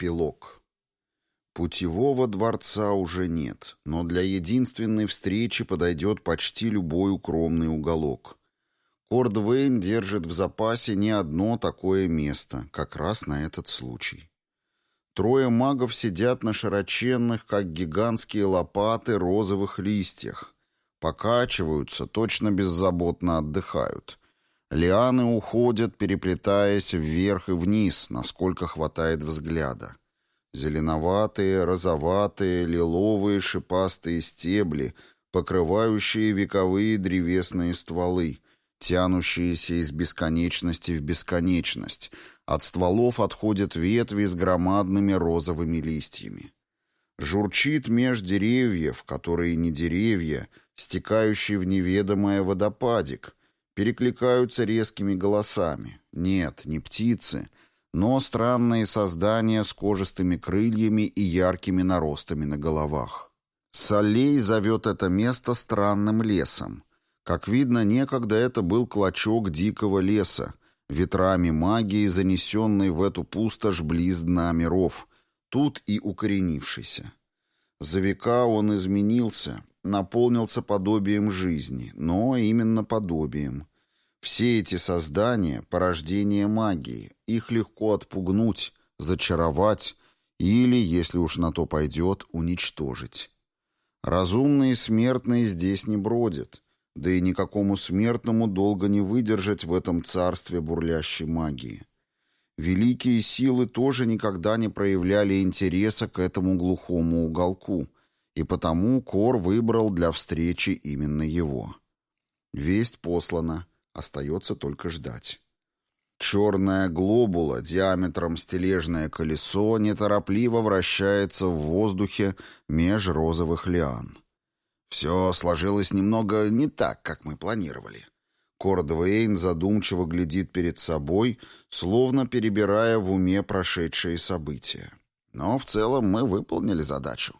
Эпилог. Путевого дворца уже нет, но для единственной встречи подойдет почти любой укромный уголок. Кордвейн держит в запасе не одно такое место, как раз на этот случай. Трое магов сидят на широченных, как гигантские лопаты, розовых листьях. Покачиваются, точно беззаботно отдыхают. Лианы уходят, переплетаясь вверх и вниз, насколько хватает взгляда. Зеленоватые, розоватые, лиловые шипастые стебли, покрывающие вековые древесные стволы, тянущиеся из бесконечности в бесконечность. От стволов отходят ветви с громадными розовыми листьями. Журчит меж деревьев, которые не деревья, стекающий в неведомое водопадик — перекликаются резкими голосами. Нет, не птицы, но странные создания с кожистыми крыльями и яркими наростами на головах. Солей зовет это место странным лесом. Как видно, некогда это был клочок дикого леса, ветрами магии, занесенный в эту пустошь близ дна миров, тут и укоренившийся. За века он изменился, наполнился подобием жизни, но именно подобием. Все эти создания — порождение магии, их легко отпугнуть, зачаровать или, если уж на то пойдет, уничтожить. Разумные смертные здесь не бродят, да и никакому смертному долго не выдержать в этом царстве бурлящей магии. Великие силы тоже никогда не проявляли интереса к этому глухому уголку, и потому Кор выбрал для встречи именно его. Весть послана — Остается только ждать. Черная глобула диаметром стележное колесо неторопливо вращается в воздухе меж розовых лиан. Все сложилось немного не так, как мы планировали. Кордвейн задумчиво глядит перед собой, словно перебирая в уме прошедшие события. Но в целом мы выполнили задачу.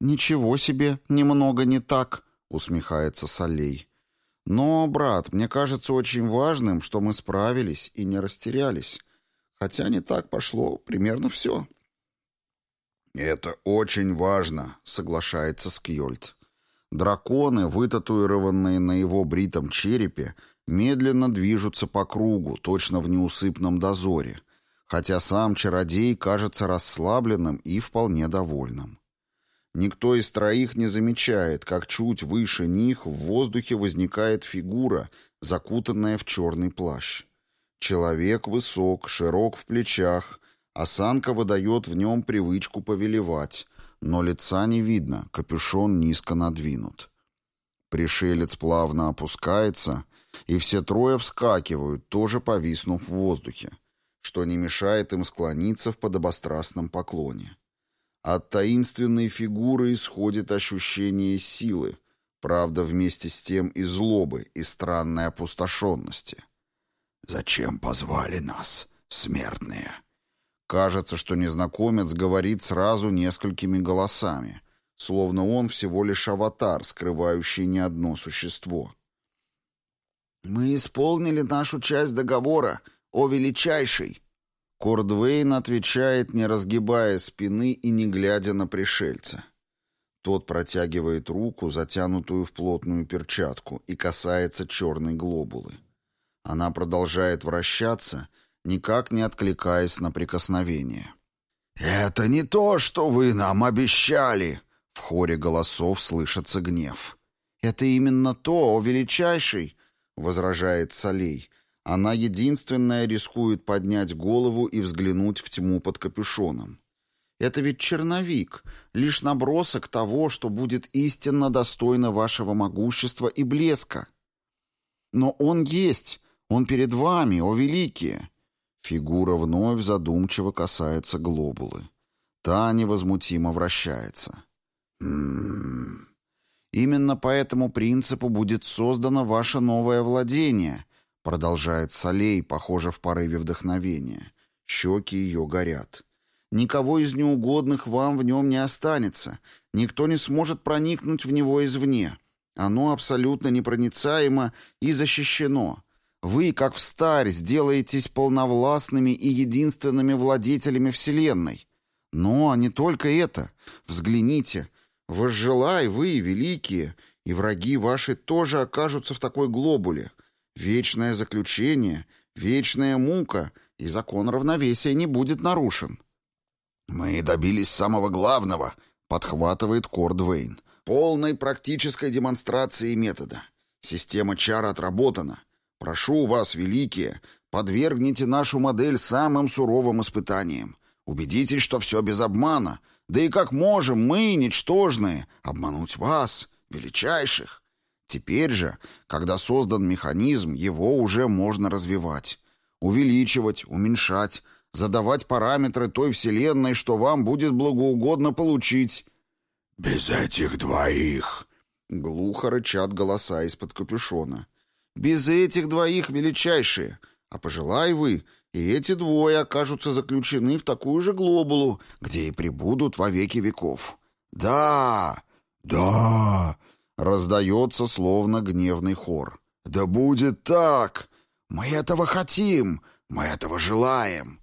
«Ничего себе, немного не так», — усмехается Солей. Но, брат, мне кажется очень важным, что мы справились и не растерялись. Хотя не так пошло примерно все. «Это очень важно», — соглашается Скьольд. Драконы, вытатуированные на его бритом черепе, медленно движутся по кругу, точно в неусыпном дозоре, хотя сам чародей кажется расслабленным и вполне довольным. Никто из троих не замечает, как чуть выше них в воздухе возникает фигура, закутанная в черный плащ. Человек высок, широк в плечах, осанка выдает в нем привычку повелевать, но лица не видно, капюшон низко надвинут. Пришелец плавно опускается, и все трое вскакивают, тоже повиснув в воздухе, что не мешает им склониться в подобострастном поклоне. От таинственной фигуры исходит ощущение силы, правда, вместе с тем и злобы, и странной опустошенности. «Зачем позвали нас, смертные?» Кажется, что незнакомец говорит сразу несколькими голосами, словно он всего лишь аватар, скрывающий не одно существо. «Мы исполнили нашу часть договора, о величайший!» Кордвейн отвечает, не разгибая спины и не глядя на пришельца. Тот протягивает руку, затянутую в плотную перчатку, и касается черной глобулы. Она продолжает вращаться, никак не откликаясь на прикосновение. «Это не то, что вы нам обещали!» В хоре голосов слышится гнев. «Это именно то, о величайший!» — возражает Солей. Она единственная рискует поднять голову и взглянуть в тьму под капюшоном. Это ведь черновик, лишь набросок того, что будет истинно достойно вашего могущества и блеска. Но он есть, он перед вами, о великие. Фигура вновь задумчиво касается глобулы. Та невозмутимо вращается. М -м -м. Именно по этому принципу будет создано ваше новое владение — Продолжает Солей, похоже, в порыве вдохновения. Щеки ее горят. Никого из неугодных вам в нем не останется. Никто не сможет проникнуть в него извне. Оно абсолютно непроницаемо и защищено. Вы, как встарь, сделаетесь полновластными и единственными владетелями Вселенной. Но не только это. Взгляните. Возжелай вы, великие, и враги ваши тоже окажутся в такой глобуле. Вечное заключение, вечная мука, и закон равновесия не будет нарушен. «Мы добились самого главного», — подхватывает Кордвейн. «Полной практической демонстрации метода. Система чар отработана. Прошу вас, великие, подвергните нашу модель самым суровым испытаниям. Убедитесь, что все без обмана. Да и как можем мы, ничтожные, обмануть вас, величайших? Теперь же, когда создан механизм, его уже можно развивать. Увеличивать, уменьшать, задавать параметры той вселенной, что вам будет благоугодно получить. «Без этих двоих!» — глухо рычат голоса из-под капюшона. «Без этих двоих величайшие! А пожелай вы, и эти двое окажутся заключены в такую же глобулу, где и пребудут во веки веков». «Да! Да!» — раздается словно гневный хор. «Да будет так! Мы этого хотим! Мы этого желаем!»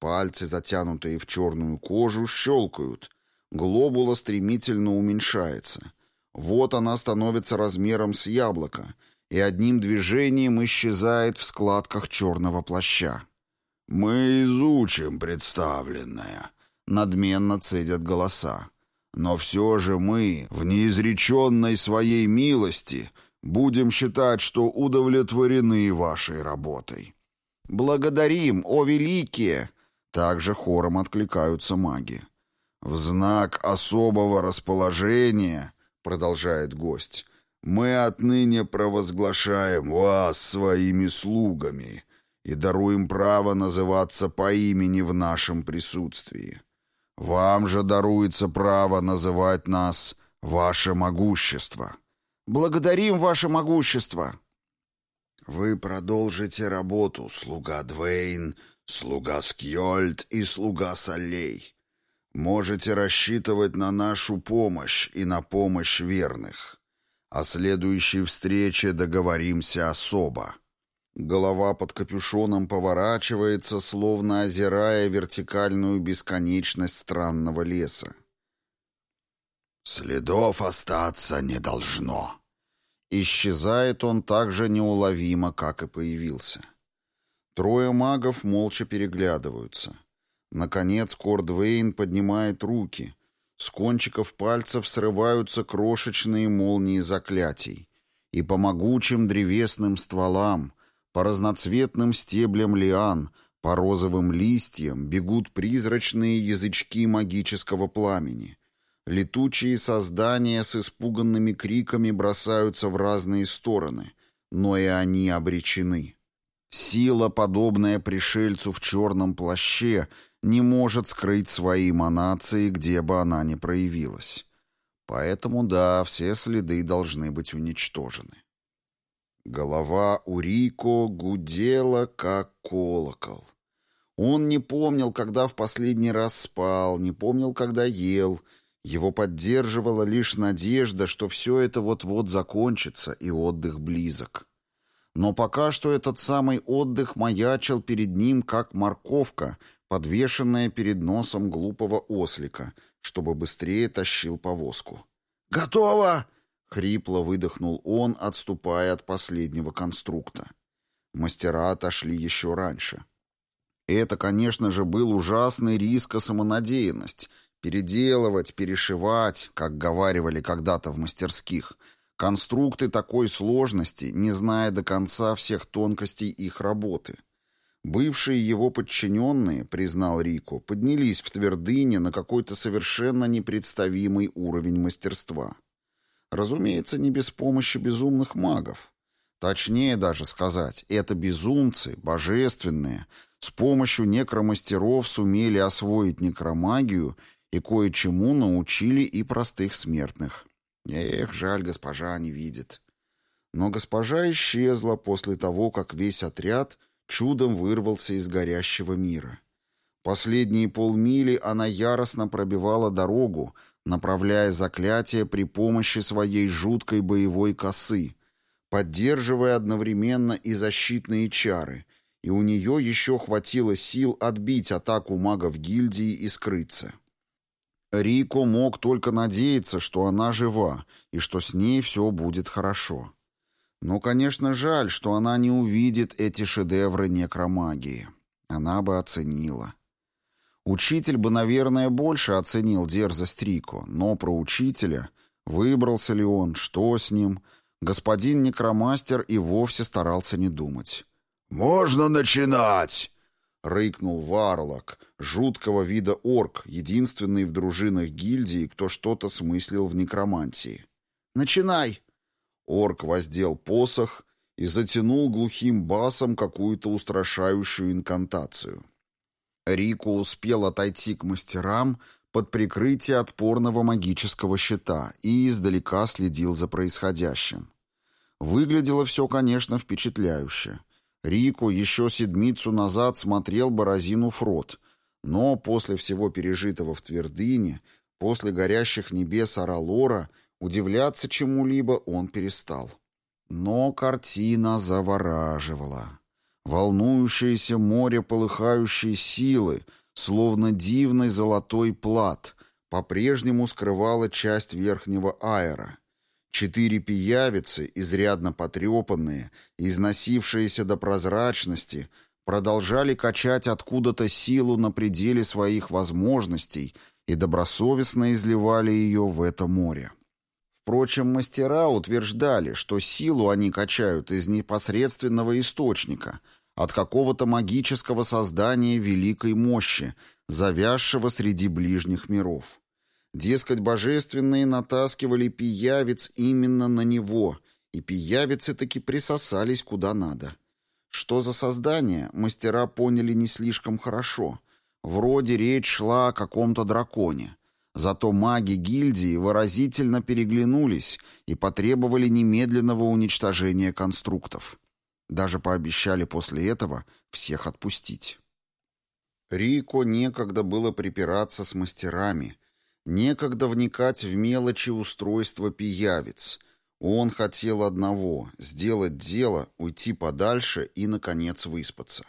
Пальцы, затянутые в черную кожу, щелкают. Глобула стремительно уменьшается. Вот она становится размером с яблоко, и одним движением исчезает в складках черного плаща. «Мы изучим представленное», — надменно цедят голоса. «Но все же мы, в неизреченной своей милости, будем считать, что удовлетворены вашей работой». «Благодарим, о великие!» Также хором откликаются маги. «В знак особого расположения», — продолжает гость, «мы отныне провозглашаем вас своими слугами и даруем право называться по имени в нашем присутствии. Вам же даруется право называть нас «Ваше Могущество». Благодарим Ваше Могущество!» «Вы продолжите работу, слуга Двейн», слуга Скьольд и слуга Солей. Можете рассчитывать на нашу помощь и на помощь верных. О следующей встрече договоримся особо». Голова под капюшоном поворачивается, словно озирая вертикальную бесконечность странного леса. «Следов остаться не должно». Исчезает он так же неуловимо, как и появился. Трое магов молча переглядываются. Наконец Кордвейн поднимает руки. С кончиков пальцев срываются крошечные молнии заклятий. И по могучим древесным стволам, по разноцветным стеблям лиан, по розовым листьям бегут призрачные язычки магического пламени. Летучие создания с испуганными криками бросаются в разные стороны, но и они обречены. Сила, подобная пришельцу в черном плаще, не может скрыть свои манации, где бы она ни проявилась. Поэтому, да, все следы должны быть уничтожены. Голова у Рико гудела, как колокол. Он не помнил, когда в последний раз спал, не помнил, когда ел. Его поддерживала лишь надежда, что все это вот-вот закончится, и отдых близок. Но пока что этот самый отдых маячил перед ним, как морковка, подвешенная перед носом глупого ослика, чтобы быстрее тащил повозку. «Готово!» — хрипло выдохнул он, отступая от последнего конструкта. Мастера отошли еще раньше. Это, конечно же, был ужасный риск и самонадеянность. Переделывать, перешивать, как говаривали когда-то в мастерских — Конструкты такой сложности, не зная до конца всех тонкостей их работы. Бывшие его подчиненные, признал Рико, поднялись в твердыне на какой-то совершенно непредставимый уровень мастерства. Разумеется, не без помощи безумных магов. Точнее даже сказать, это безумцы, божественные, с помощью некромастеров сумели освоить некромагию и кое-чему научили и простых смертных. Эх, жаль, госпожа не видит. Но госпожа исчезла после того, как весь отряд чудом вырвался из горящего мира. Последние полмили она яростно пробивала дорогу, направляя заклятие при помощи своей жуткой боевой косы. поддерживая одновременно и защитные чары, и у нее еще хватило сил отбить атаку магов гильдии и скрыться. Рико мог только надеяться, что она жива и что с ней все будет хорошо. Но, конечно, жаль, что она не увидит эти шедевры некромагии. Она бы оценила. Учитель бы, наверное, больше оценил дерзость Рико, но про учителя, выбрался ли он, что с ним, господин некромастер и вовсе старался не думать. «Можно начинать!» — рыкнул Варлок, жуткого вида орк, единственный в дружинах гильдии, кто что-то смыслил в некромантии. «Начинай!» Орк воздел посох и затянул глухим басом какую-то устрашающую инкантацию. Рико успел отойти к мастерам под прикрытие отпорного магического щита и издалека следил за происходящим. Выглядело все, конечно, впечатляюще — Рико еще седмицу назад смотрел Борозину в рот, но после всего пережитого в Твердыне, после горящих небес Аралора, удивляться чему-либо он перестал. Но картина завораживала. Волнующееся море полыхающей силы, словно дивный золотой плат, по-прежнему скрывало часть верхнего аэра — Четыре пиявицы, изрядно потрепанные, износившиеся до прозрачности, продолжали качать откуда-то силу на пределе своих возможностей и добросовестно изливали ее в это море. Впрочем, мастера утверждали, что силу они качают из непосредственного источника, от какого-то магического создания великой мощи, завязшего среди ближних миров. Дескать, божественные натаскивали пиявиц именно на него, и пиявицы таки присосались куда надо. Что за создание, мастера поняли не слишком хорошо. Вроде речь шла о каком-то драконе. Зато маги гильдии выразительно переглянулись и потребовали немедленного уничтожения конструктов. Даже пообещали после этого всех отпустить. Рико некогда было припираться с мастерами — Некогда вникать в мелочи устройства пиявиц. Он хотел одного — сделать дело, уйти подальше и, наконец, выспаться.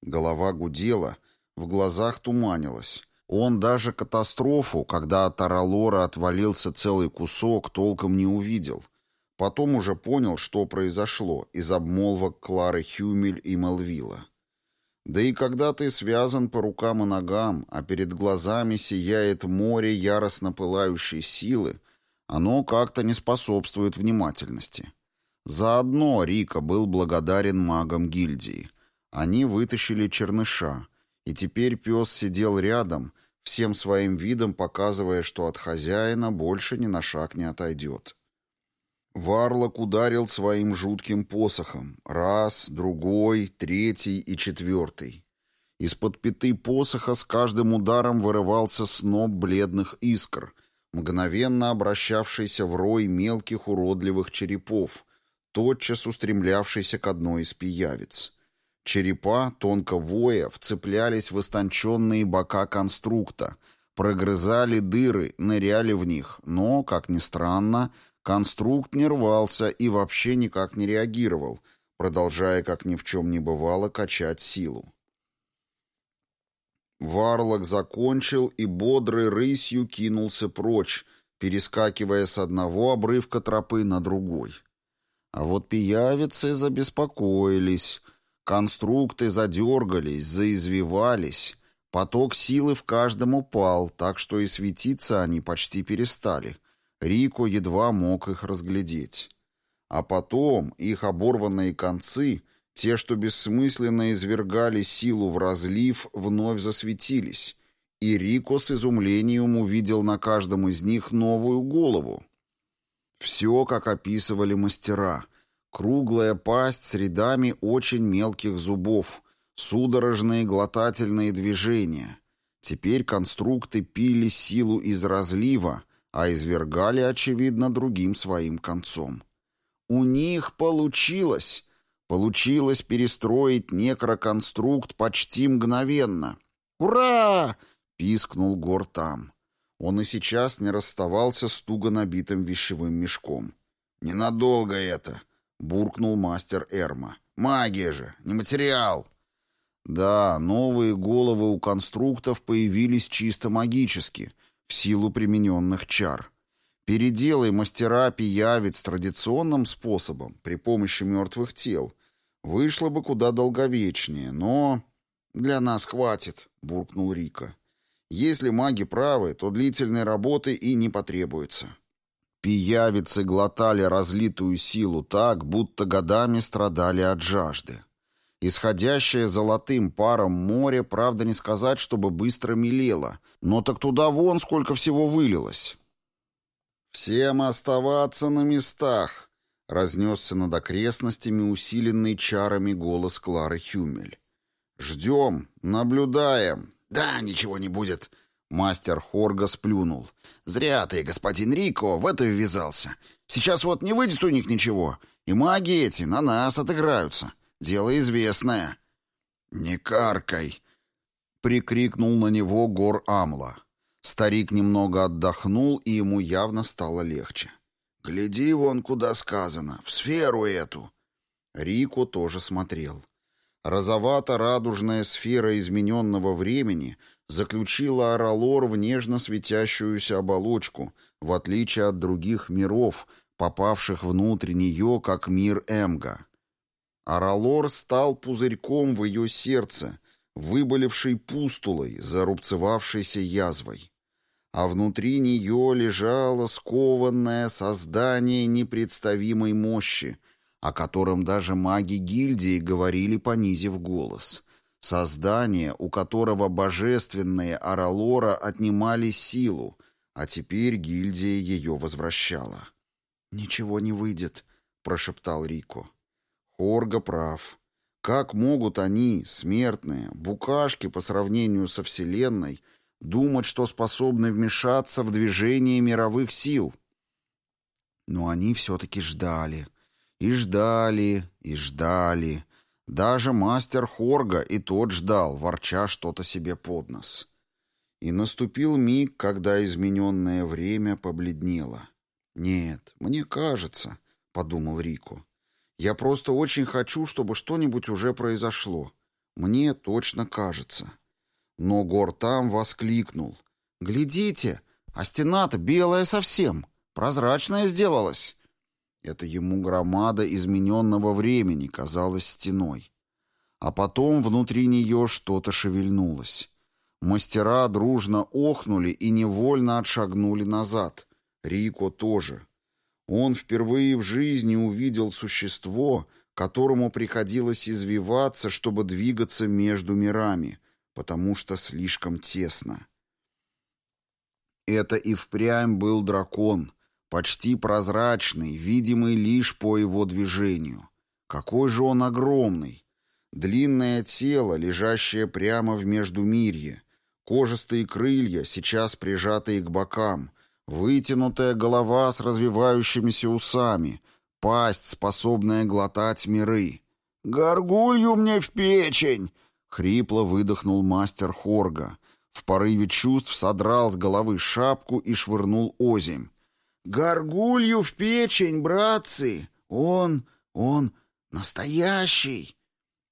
Голова гудела, в глазах туманилась. Он даже катастрофу, когда от Аралора отвалился целый кусок, толком не увидел. Потом уже понял, что произошло из обмолвок Клары Хюмель и Мелвилла. Да и когда ты связан по рукам и ногам, а перед глазами сияет море яростно пылающей силы, оно как-то не способствует внимательности. Заодно Рика был благодарен магам гильдии. Они вытащили черныша, и теперь пес сидел рядом, всем своим видом показывая, что от хозяина больше ни на шаг не отойдет. Варлок ударил своим жутким посохом. Раз, другой, третий и четвертый. Из-под пяты посоха с каждым ударом вырывался сноп бледных искр, мгновенно обращавшийся в рой мелких уродливых черепов, тотчас устремлявшийся к одной из пиявиц. Черепа, тонко воя, вцеплялись в истонченные бока конструкта, прогрызали дыры, ныряли в них, но, как ни странно, Конструкт не рвался и вообще никак не реагировал, продолжая, как ни в чем не бывало, качать силу. Варлок закончил и бодрой рысью кинулся прочь, перескакивая с одного обрывка тропы на другой. А вот пиявицы забеспокоились, конструкты задергались, заизвивались, поток силы в каждом упал, так что и светиться они почти перестали — Рико едва мог их разглядеть. А потом их оборванные концы, те, что бессмысленно извергали силу в разлив, вновь засветились, и Рико с изумлением увидел на каждом из них новую голову. Все, как описывали мастера. Круглая пасть с рядами очень мелких зубов, судорожные глотательные движения. Теперь конструкты пили силу из разлива, а извергали, очевидно, другим своим концом. У них получилось, получилось перестроить некроконструкт почти мгновенно. «Ура!» — пискнул Гор там. Он и сейчас не расставался с туго набитым вещевым мешком. «Ненадолго это!» — буркнул мастер Эрма. «Магия же, не материал!» Да, новые головы у конструктов появились чисто магически, в силу примененных чар. Переделай мастера пиявец традиционным способом, при помощи мертвых тел, вышло бы куда долговечнее, но... «Для нас хватит», — буркнул Рика. «Если маги правы, то длительной работы и не потребуется». Пиявицы глотали разлитую силу так, будто годами страдали от жажды. Исходящее золотым паром море, правда, не сказать, чтобы быстро мелело, но так туда вон сколько всего вылилось. «Всем оставаться на местах!» — разнесся над окрестностями усиленный чарами голос Клары Хюмель. «Ждем, наблюдаем». «Да, ничего не будет», Мастер Хорга сплюнул. «Зря ты, господин Рико, в это ввязался. Сейчас вот не выйдет у них ничего, и маги эти на нас отыграются. Дело известное». «Не каркай!» — прикрикнул на него Гор Амла. Старик немного отдохнул, и ему явно стало легче. «Гляди вон, куда сказано, в сферу эту!» Рико тоже смотрел. Розовато-радужная сфера измененного времени заключила Аралор в нежно светящуюся оболочку, в отличие от других миров, попавших внутрь нее, как мир Эмга. Аралор стал пузырьком в ее сердце, выболевшей пустулой, зарубцевавшейся язвой. А внутри нее лежало скованное создание непредставимой мощи, о котором даже маги гильдии говорили, понизив голос. Создание, у которого божественные Аралора отнимали силу, а теперь гильдия ее возвращала. «Ничего не выйдет», — прошептал Рико. Хорга прав. Как могут они, смертные, букашки по сравнению со Вселенной, думать, что способны вмешаться в движение мировых сил? Но они все-таки ждали — и ждали, и ждали. Даже мастер Хорга и тот ждал, ворча что-то себе под нос. И наступил миг, когда измененное время побледнело. «Нет, мне кажется», — подумал Рико. «Я просто очень хочу, чтобы что-нибудь уже произошло. Мне точно кажется». Но Гор там воскликнул. «Глядите, а стена-то белая совсем, прозрачная сделалась». Это ему громада измененного времени казалась стеной. А потом внутри нее что-то шевельнулось. Мастера дружно охнули и невольно отшагнули назад. Рико тоже. Он впервые в жизни увидел существо, которому приходилось извиваться, чтобы двигаться между мирами, потому что слишком тесно. Это и впрямь был дракон — почти прозрачный, видимый лишь по его движению. Какой же он огромный! Длинное тело, лежащее прямо в междумирье, кожистые крылья, сейчас прижатые к бокам, вытянутая голова с развивающимися усами, пасть, способная глотать миры. «Горгулью мне в печень!» — хрипло выдохнул мастер Хорга. В порыве чувств содрал с головы шапку и швырнул озимь. Горгулью в печень, братцы! Он, он настоящий!»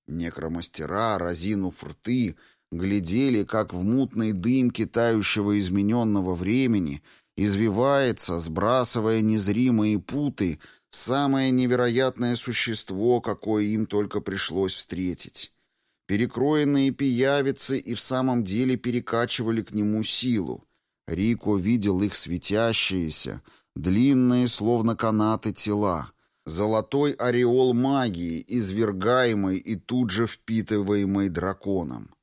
Некромастера, разинув рты, глядели, как в мутной дымке тающего измененного времени извивается, сбрасывая незримые путы, самое невероятное существо, какое им только пришлось встретить. Перекроенные пиявицы и в самом деле перекачивали к нему силу. Рико видел их светящиеся, Длинные, словно канаты, тела. Золотой ореол магии, извергаемый и тут же впитываемый драконом.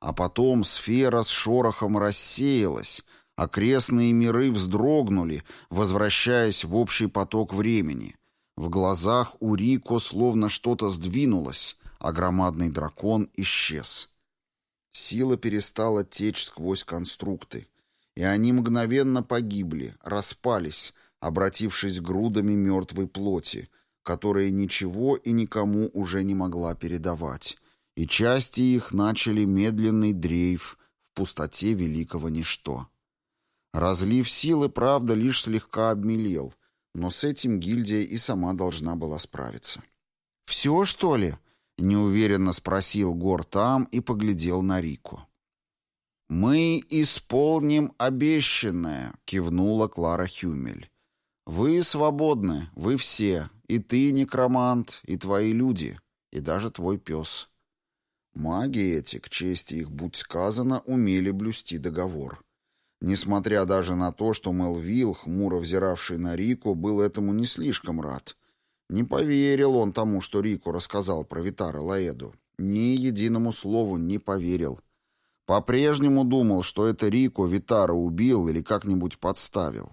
А потом сфера с шорохом рассеялась, окрестные миры вздрогнули, возвращаясь в общий поток времени. В глазах у Рико словно что-то сдвинулось, а громадный дракон исчез. Сила перестала течь сквозь конструкты и они мгновенно погибли, распались, обратившись грудами мертвой плоти, которая ничего и никому уже не могла передавать, и части их начали медленный дрейф в пустоте великого ничто. Разлив силы, правда, лишь слегка обмелел, но с этим гильдия и сама должна была справиться. «Все, что ли?» — неуверенно спросил Гор там и поглядел на Рику. «Мы исполним обещанное», — кивнула Клара Хюмель. «Вы свободны, вы все, и ты, некромант, и твои люди, и даже твой пес». Маги эти, к чести их будь сказано, умели блюсти договор. Несмотря даже на то, что Мелвилл, хмуро взиравший на Рику, был этому не слишком рад. Не поверил он тому, что Рику рассказал про Витара Лаэду. Ни единому слову не поверил. По-прежнему думал, что это Рико Витара убил или как-нибудь подставил.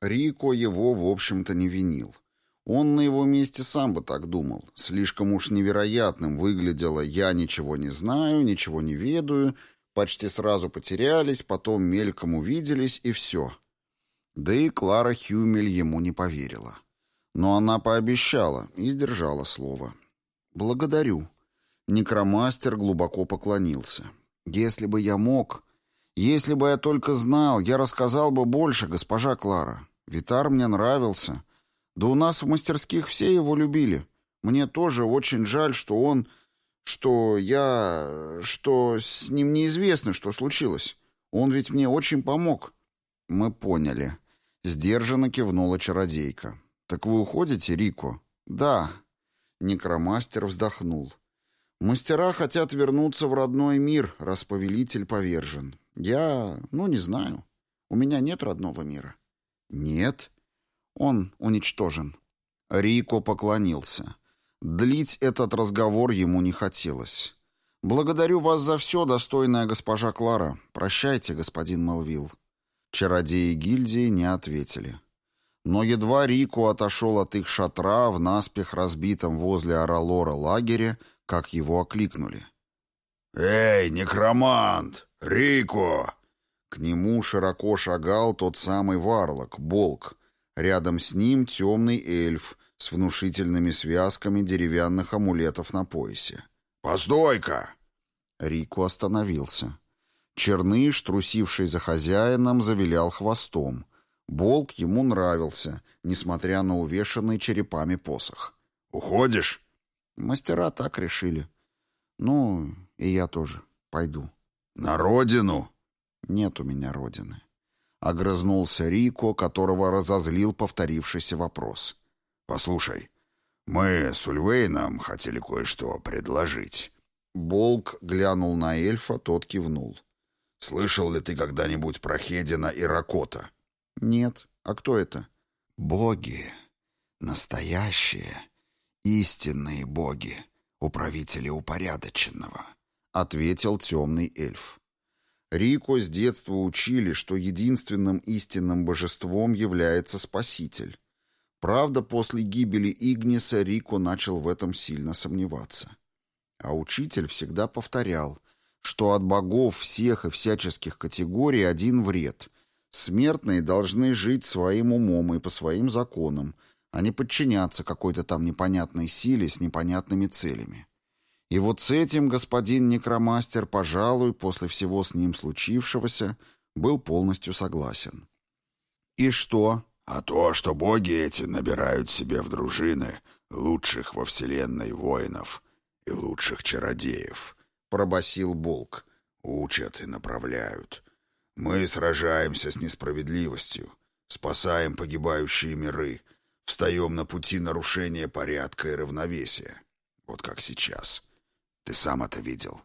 Рико его, в общем-то, не винил. Он на его месте сам бы так думал. Слишком уж невероятным выглядело «я ничего не знаю, ничего не ведаю», почти сразу потерялись, потом мельком увиделись и все. Да и Клара Хюмель ему не поверила. Но она пообещала и сдержала слово. «Благодарю». Некромастер глубоко поклонился. «Если бы я мог, если бы я только знал, я рассказал бы больше, госпожа Клара. Витар мне нравился. Да у нас в мастерских все его любили. Мне тоже очень жаль, что он... что я... что с ним неизвестно, что случилось. Он ведь мне очень помог». «Мы поняли». Сдержанно кивнула чародейка. «Так вы уходите, Рико?» «Да». Некромастер вздохнул. Мастера хотят вернуться в родной мир, раз повелитель повержен. Я, ну, не знаю. У меня нет родного мира. Нет. Он уничтожен. Рико поклонился. Длить этот разговор ему не хотелось. «Благодарю вас за все, достойная госпожа Клара. Прощайте, господин Мелвилл». Чародеи гильдии не ответили. Но едва Рико отошел от их шатра в наспех разбитом возле Аралора лагере, как его окликнули. «Эй, некромант! Рико!» К нему широко шагал тот самый варлок, Болк. Рядом с ним темный эльф с внушительными связками деревянных амулетов на поясе. «Постой-ка!» Рико остановился. Черныш, трусивший за хозяином, завилял хвостом. Болк ему нравился, несмотря на увешанный черепами посох. «Уходишь?» Мастера так решили. Ну, и я тоже пойду. На родину? Нет у меня родины. Огрызнулся Рико, которого разозлил повторившийся вопрос. Послушай, мы с Ульвейном хотели кое-что предложить. Болк глянул на эльфа, тот кивнул. «Слышал ли ты когда-нибудь про Хедина и Ракота?» «Нет. А кто это?» «Боги. Настоящие истинные боги, управители упорядоченного», — ответил темный эльф. Рико с детства учили, что единственным истинным божеством является Спаситель. Правда, после гибели Игниса Рико начал в этом сильно сомневаться. А учитель всегда повторял, что от богов всех и всяческих категорий один вред. Смертные должны жить своим умом и по своим законам, а не подчиняться какой-то там непонятной силе с непонятными целями. И вот с этим господин некромастер, пожалуй, после всего с ним случившегося, был полностью согласен. «И что?» «А то, что боги эти набирают себе в дружины лучших во вселенной воинов и лучших чародеев», — пробасил Болк. «Учат и направляют. Мы сражаемся с несправедливостью, спасаем погибающие миры, Встаем на пути нарушения порядка и равновесия. Вот как сейчас. Ты сам это видел.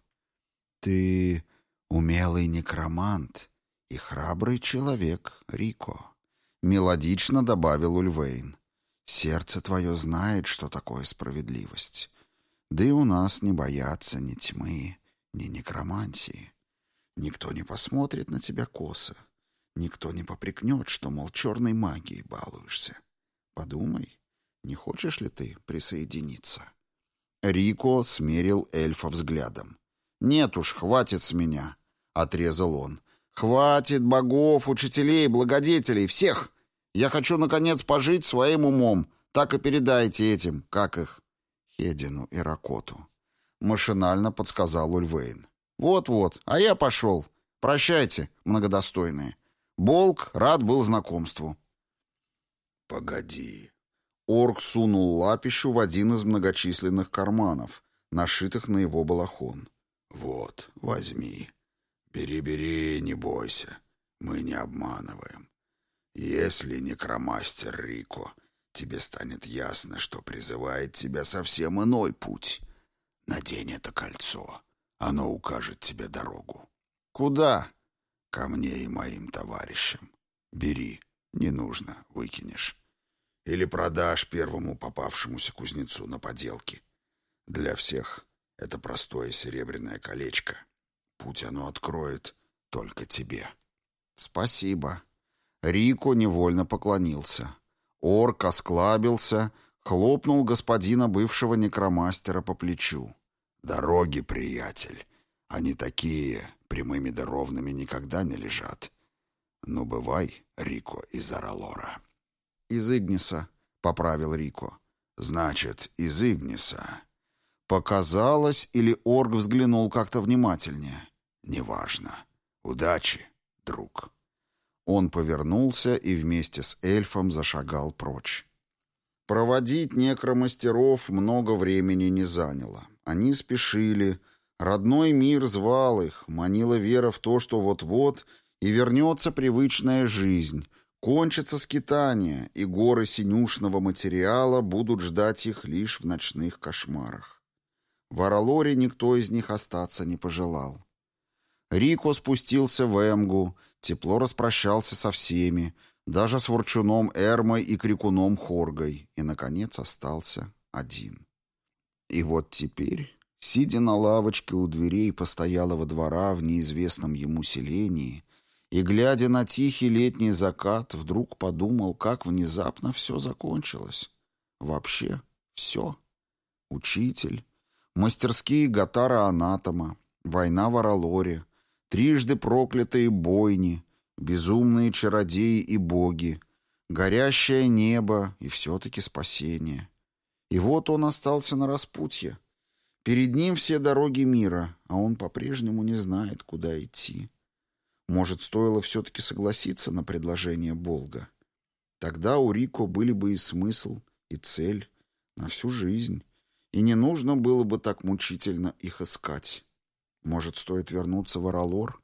Ты умелый некромант и храбрый человек, Рико. Мелодично добавил Ульвейн. Сердце твое знает, что такое справедливость. Да и у нас не боятся ни тьмы, ни некромантии. Никто не посмотрит на тебя косо. Никто не попрекнет, что, мол, черной магией балуешься. Подумай, не хочешь ли ты присоединиться?» Рико смерил эльфа взглядом. «Нет уж, хватит с меня», — отрезал он. «Хватит богов, учителей, благодетелей, всех! Я хочу, наконец, пожить своим умом. Так и передайте этим, как их, Хедину и Ракоту». Машинально подсказал Ульвейн. «Вот-вот, а я пошел. Прощайте, многодостойные. Болк рад был знакомству». Погоди. Орк сунул лапищу в один из многочисленных карманов, нашитых на его балахон. Вот, возьми. Бери, бери, не бойся. Мы не обманываем. Если некромастер Рико, тебе станет ясно, что призывает тебя совсем иной путь. Надень это кольцо. Оно укажет тебе дорогу. Куда? Ко мне и моим товарищам. Бери. Не нужно, выкинешь. Или продашь первому попавшемуся кузнецу на поделке. Для всех это простое серебряное колечко. Путь оно откроет только тебе. Спасибо. Рико невольно поклонился. Орк осклабился, хлопнул господина бывшего некромастера по плечу. «Дороги, приятель, они такие, прямыми да ровными никогда не лежат. Ну, бывай, Рико из Аралора». «Из Игниса», — поправил Рико. «Значит, из Игниса». Показалось, или Орг взглянул как-то внимательнее. «Неважно. Удачи, друг». Он повернулся и вместе с эльфом зашагал прочь. Проводить некромастеров много времени не заняло. Они спешили. Родной мир звал их, манила вера в то, что вот-вот и вернется привычная жизнь, кончится скитание, и горы синюшного материала будут ждать их лишь в ночных кошмарах. В Аралоре никто из них остаться не пожелал. Рико спустился в Эмгу, тепло распрощался со всеми, даже с Ворчуном Эрмой и Крикуном Хоргой, и, наконец, остался один. И вот теперь, сидя на лавочке у дверей постоялого двора в неизвестном ему селении и, глядя на тихий летний закат, вдруг подумал, как внезапно все закончилось. Вообще все. Учитель, мастерские Гатара-анатома, война в Аралоре, трижды проклятые бойни, безумные чародеи и боги, горящее небо и все-таки спасение. И вот он остался на распутье. Перед ним все дороги мира, а он по-прежнему не знает, куда идти. Может, стоило все-таки согласиться на предложение Болга. Тогда у Рико были бы и смысл, и цель на всю жизнь, и не нужно было бы так мучительно их искать. Может, стоит вернуться в Аралор?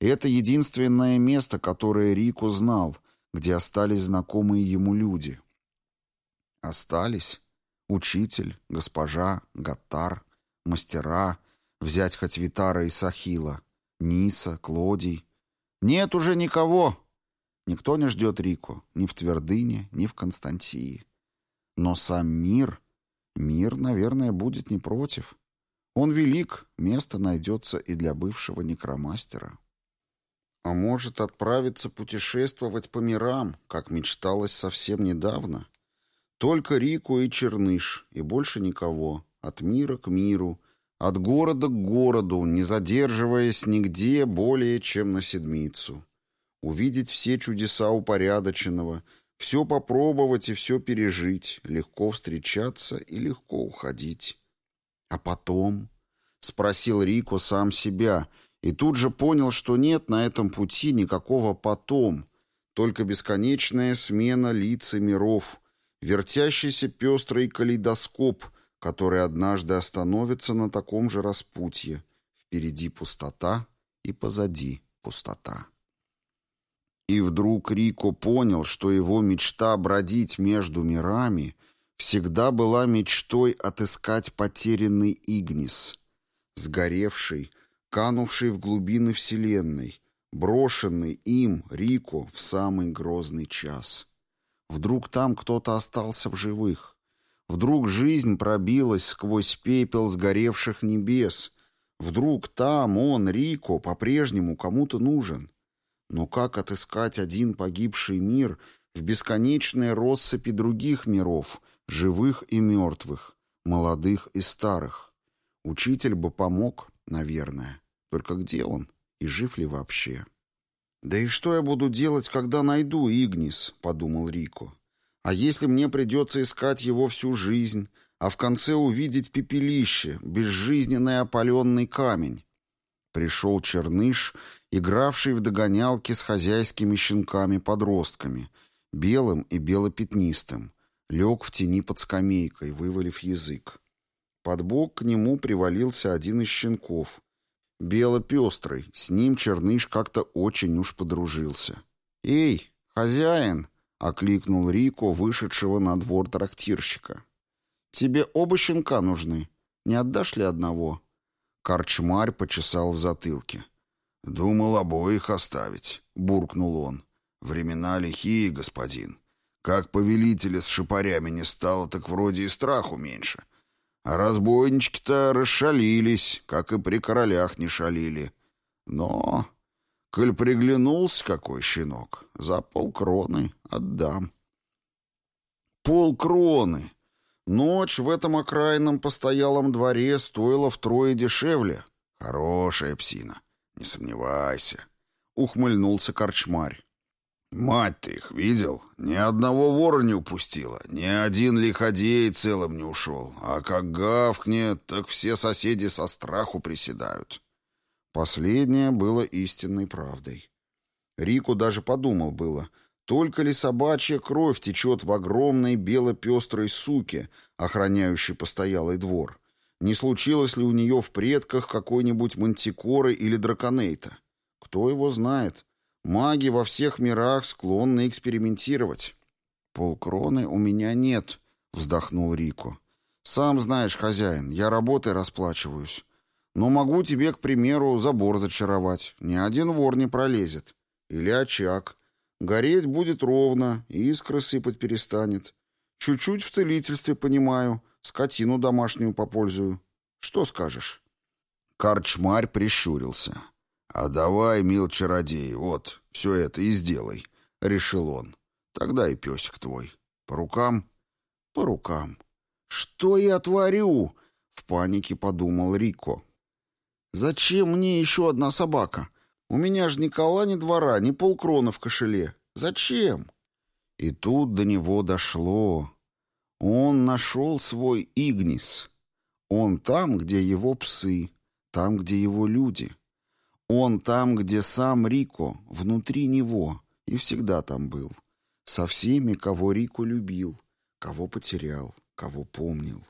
это единственное место, которое Рико знал, где остались знакомые ему люди. Остались учитель, госпожа, Гаттар, мастера, взять хоть Витара и Сахила, Ниса, Клодий. Нет уже никого. Никто не ждет Рико, ни в Твердыне, ни в Константии. Но сам мир, мир, наверное, будет не против. Он велик, место найдется и для бывшего некромастера. А может, отправиться путешествовать по мирам, как мечталось совсем недавно? Только Рику и Черныш, и больше никого. От мира к миру, от города к городу, не задерживаясь нигде более, чем на седмицу. Увидеть все чудеса упорядоченного, все попробовать и все пережить, легко встречаться и легко уходить. А потом, спросил Рико сам себя, и тут же понял, что нет на этом пути никакого потом, только бесконечная смена лиц и миров, вертящийся пестрый калейдоскоп, который однажды остановится на таком же распутье. Впереди пустота и позади пустота. И вдруг Рико понял, что его мечта бродить между мирами всегда была мечтой отыскать потерянный Игнис, сгоревший, канувший в глубины Вселенной, брошенный им, Рико, в самый грозный час. Вдруг там кто-то остался в живых. Вдруг жизнь пробилась сквозь пепел сгоревших небес. Вдруг там он, Рико, по-прежнему кому-то нужен. Но как отыскать один погибший мир в бесконечной россыпи других миров, живых и мертвых, молодых и старых? Учитель бы помог, наверное. Только где он и жив ли вообще? «Да и что я буду делать, когда найду Игнис?» — подумал Рико. «А если мне придется искать его всю жизнь, а в конце увидеть пепелище, безжизненный опаленный камень?» Пришел Черныш, игравший в догонялки с хозяйскими щенками-подростками, белым и белопятнистым, лег в тени под скамейкой, вывалив язык. Под бок к нему привалился один из щенков, бело-пестрый, с ним черныш как-то очень уж подружился. «Эй, хозяин!» — окликнул Рико, вышедшего на двор трактирщика. «Тебе оба щенка нужны. Не отдашь ли одного?» Корчмарь почесал в затылке. «Думал обоих оставить», — буркнул он. «Времена лихие, господин. Как повелителя с шипарями не стало, так вроде и страху меньше. А разбойнички-то расшалились, как и при королях не шалили. Но, коль приглянулся какой щенок, за полкроны отдам». «Полкроны!» Ночь в этом окраинном постоялом дворе стоила втрое дешевле. Хорошая псина, не сомневайся. Ухмыльнулся корчмарь. Мать ты их видел? Ни одного вора не упустила, ни один лиходей целым не ушел. А как гавкнет, так все соседи со страху приседают. Последнее было истинной правдой. Рику даже подумал было — только ли собачья кровь течет в огромной бело-пестрой суке, охраняющей постоялый двор? Не случилось ли у нее в предках какой-нибудь мантикоры или драконейта? Кто его знает? Маги во всех мирах склонны экспериментировать. «Полкроны у меня нет», — вздохнул Рико. «Сам знаешь, хозяин, я работой расплачиваюсь. Но могу тебе, к примеру, забор зачаровать. Ни один вор не пролезет. Или очаг. Гореть будет ровно, искры сыпать перестанет. Чуть-чуть в целительстве понимаю, скотину домашнюю попользую. Что скажешь?» Карчмарь прищурился. «А давай, мил чародей, вот, все это и сделай», — решил он. «Тогда и песик твой. По рукам?» «По рукам». «Что я творю?» — в панике подумал Рико. «Зачем мне еще одна собака? У меня же ни кола, ни двора, ни полкрона в кошеле. Зачем? И тут до него дошло. Он нашел свой Игнис. Он там, где его псы, там, где его люди. Он там, где сам Рико, внутри него, и всегда там был. Со всеми, кого Рико любил, кого потерял, кого помнил.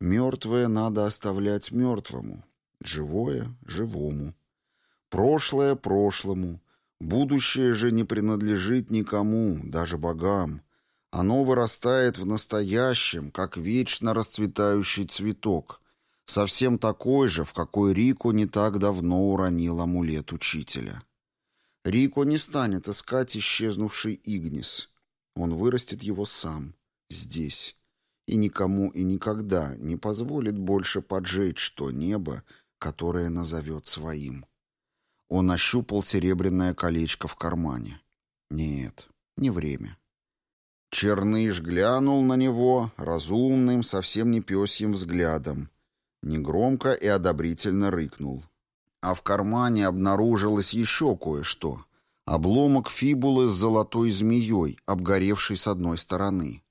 Мертвое надо оставлять мертвому, живое — живому. Прошлое прошлому. Будущее же не принадлежит никому, даже богам. Оно вырастает в настоящем, как вечно расцветающий цветок, совсем такой же, в какой Рико не так давно уронил амулет учителя. Рико не станет искать исчезнувший Игнис. Он вырастет его сам, здесь, и никому и никогда не позволит больше поджечь то небо, которое назовет своим. Он ощупал серебряное колечко в кармане. Нет, не время. Черныш глянул на него разумным, совсем не пёсьим взглядом. Негромко и одобрительно рыкнул. А в кармане обнаружилось еще кое-что. Обломок фибулы с золотой змеей, обгоревшей с одной стороны.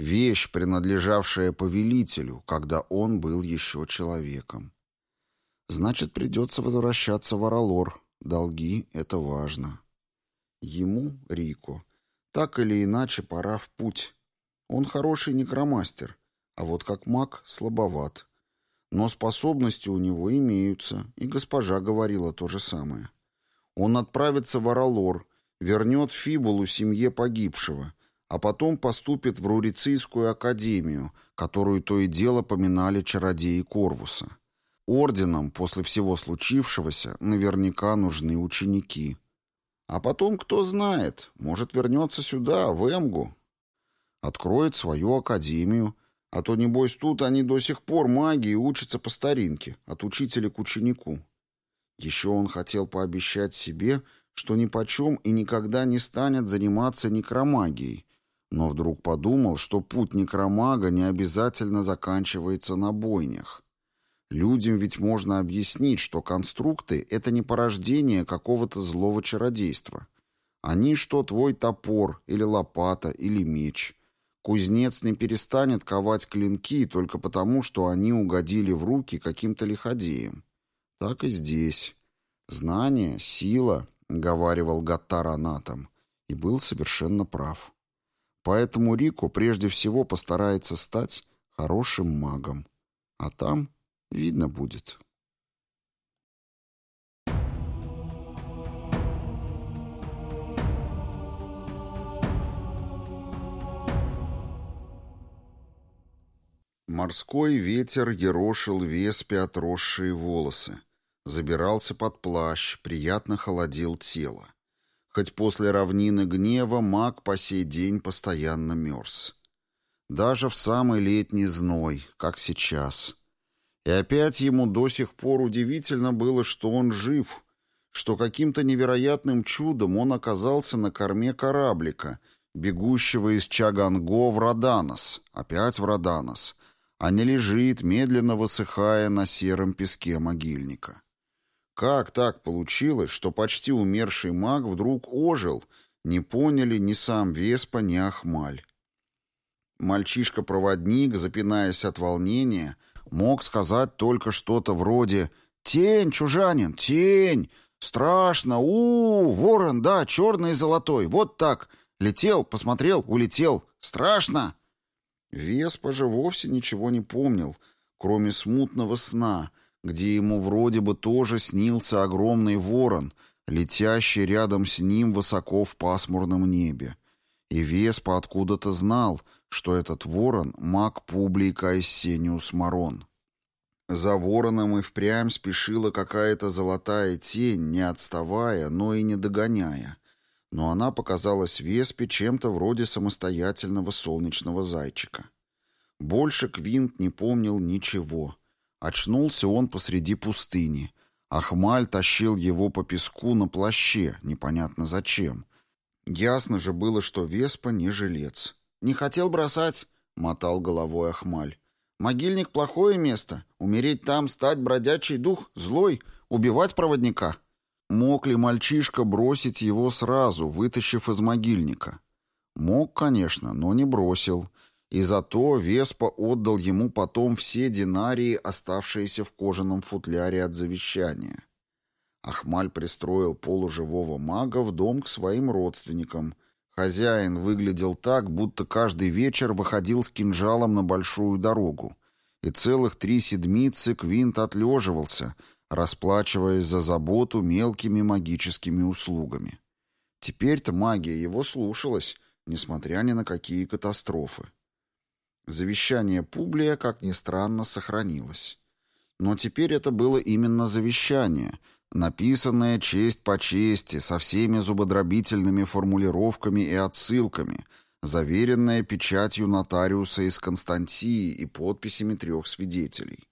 Вещь, принадлежавшая повелителю, когда он был еще человеком. Значит, придется возвращаться в Аралор. Долги — это важно. Ему, Рико, так или иначе пора в путь. Он хороший некромастер, а вот как маг слабоват. Но способности у него имеются, и госпожа говорила то же самое. Он отправится в Аралор, вернет Фибулу семье погибшего, а потом поступит в Рурицийскую академию, которую то и дело поминали чародеи Корвуса. Орденам после всего случившегося наверняка нужны ученики. А потом, кто знает, может вернется сюда, в Эмгу. Откроет свою академию, а то, небось, тут они до сих пор магии учатся по старинке, от учителя к ученику. Еще он хотел пообещать себе, что ни почем и никогда не станет заниматься некромагией, но вдруг подумал, что путь некромага не обязательно заканчивается на бойнях. Людям ведь можно объяснить, что конструкты — это не порождение какого-то злого чародейства. Они что твой топор, или лопата, или меч. Кузнец не перестанет ковать клинки только потому, что они угодили в руки каким-то лиходеям. Так и здесь. Знание, сила, — говаривал Гаттар Анатом, — И был совершенно прав. Поэтому Рико прежде всего постарается стать хорошим магом. А там видно будет. Морской ветер ерошил веспе отросшие волосы. Забирался под плащ, приятно холодил тело. Хоть после равнины гнева маг по сей день постоянно мерз. Даже в самый летний зной, как сейчас. И опять ему до сих пор удивительно было, что он жив, что каким-то невероятным чудом он оказался на корме кораблика, бегущего из Чаганго в Роданос, опять в Роданос, а не лежит, медленно высыхая на сером песке могильника. Как так получилось, что почти умерший маг вдруг ожил, не поняли ни сам Веспа, ни Ахмаль. Мальчишка-проводник, запинаясь от волнения, мог сказать только что-то вроде «Тень, чужанин, тень! Страшно! у, -у, ворон, да, черный и золотой, вот так! Летел, посмотрел, улетел! Страшно!» Веспа же вовсе ничего не помнил, кроме смутного сна, где ему вроде бы тоже снился огромный ворон, летящий рядом с ним высоко в пасмурном небе. И Веспа откуда-то знал, что этот ворон — маг Публий Каэссениус Марон. За вороном и впрямь спешила какая-то золотая тень, не отставая, но и не догоняя — но она показалась Веспе чем-то вроде самостоятельного солнечного зайчика. Больше Квинт не помнил ничего. Очнулся он посреди пустыни. Ахмаль тащил его по песку на плаще, непонятно зачем. Ясно же было, что Веспа не жилец. «Не хотел бросать», — мотал головой Ахмаль. «Могильник — плохое место. Умереть там, стать бродячий дух, злой, убивать проводника». Мог ли мальчишка бросить его сразу, вытащив из могильника? Мог, конечно, но не бросил. И зато Веспа отдал ему потом все динарии, оставшиеся в кожаном футляре от завещания. Ахмаль пристроил полуживого мага в дом к своим родственникам. Хозяин выглядел так, будто каждый вечер выходил с кинжалом на большую дорогу. И целых три седмицы Квинт отлеживался — расплачиваясь за заботу мелкими магическими услугами. Теперь-то магия его слушалась, несмотря ни на какие катастрофы. Завещание Публия, как ни странно, сохранилось. Но теперь это было именно завещание, написанное честь по чести, со всеми зубодробительными формулировками и отсылками, заверенное печатью нотариуса из Константии и подписями трех свидетелей.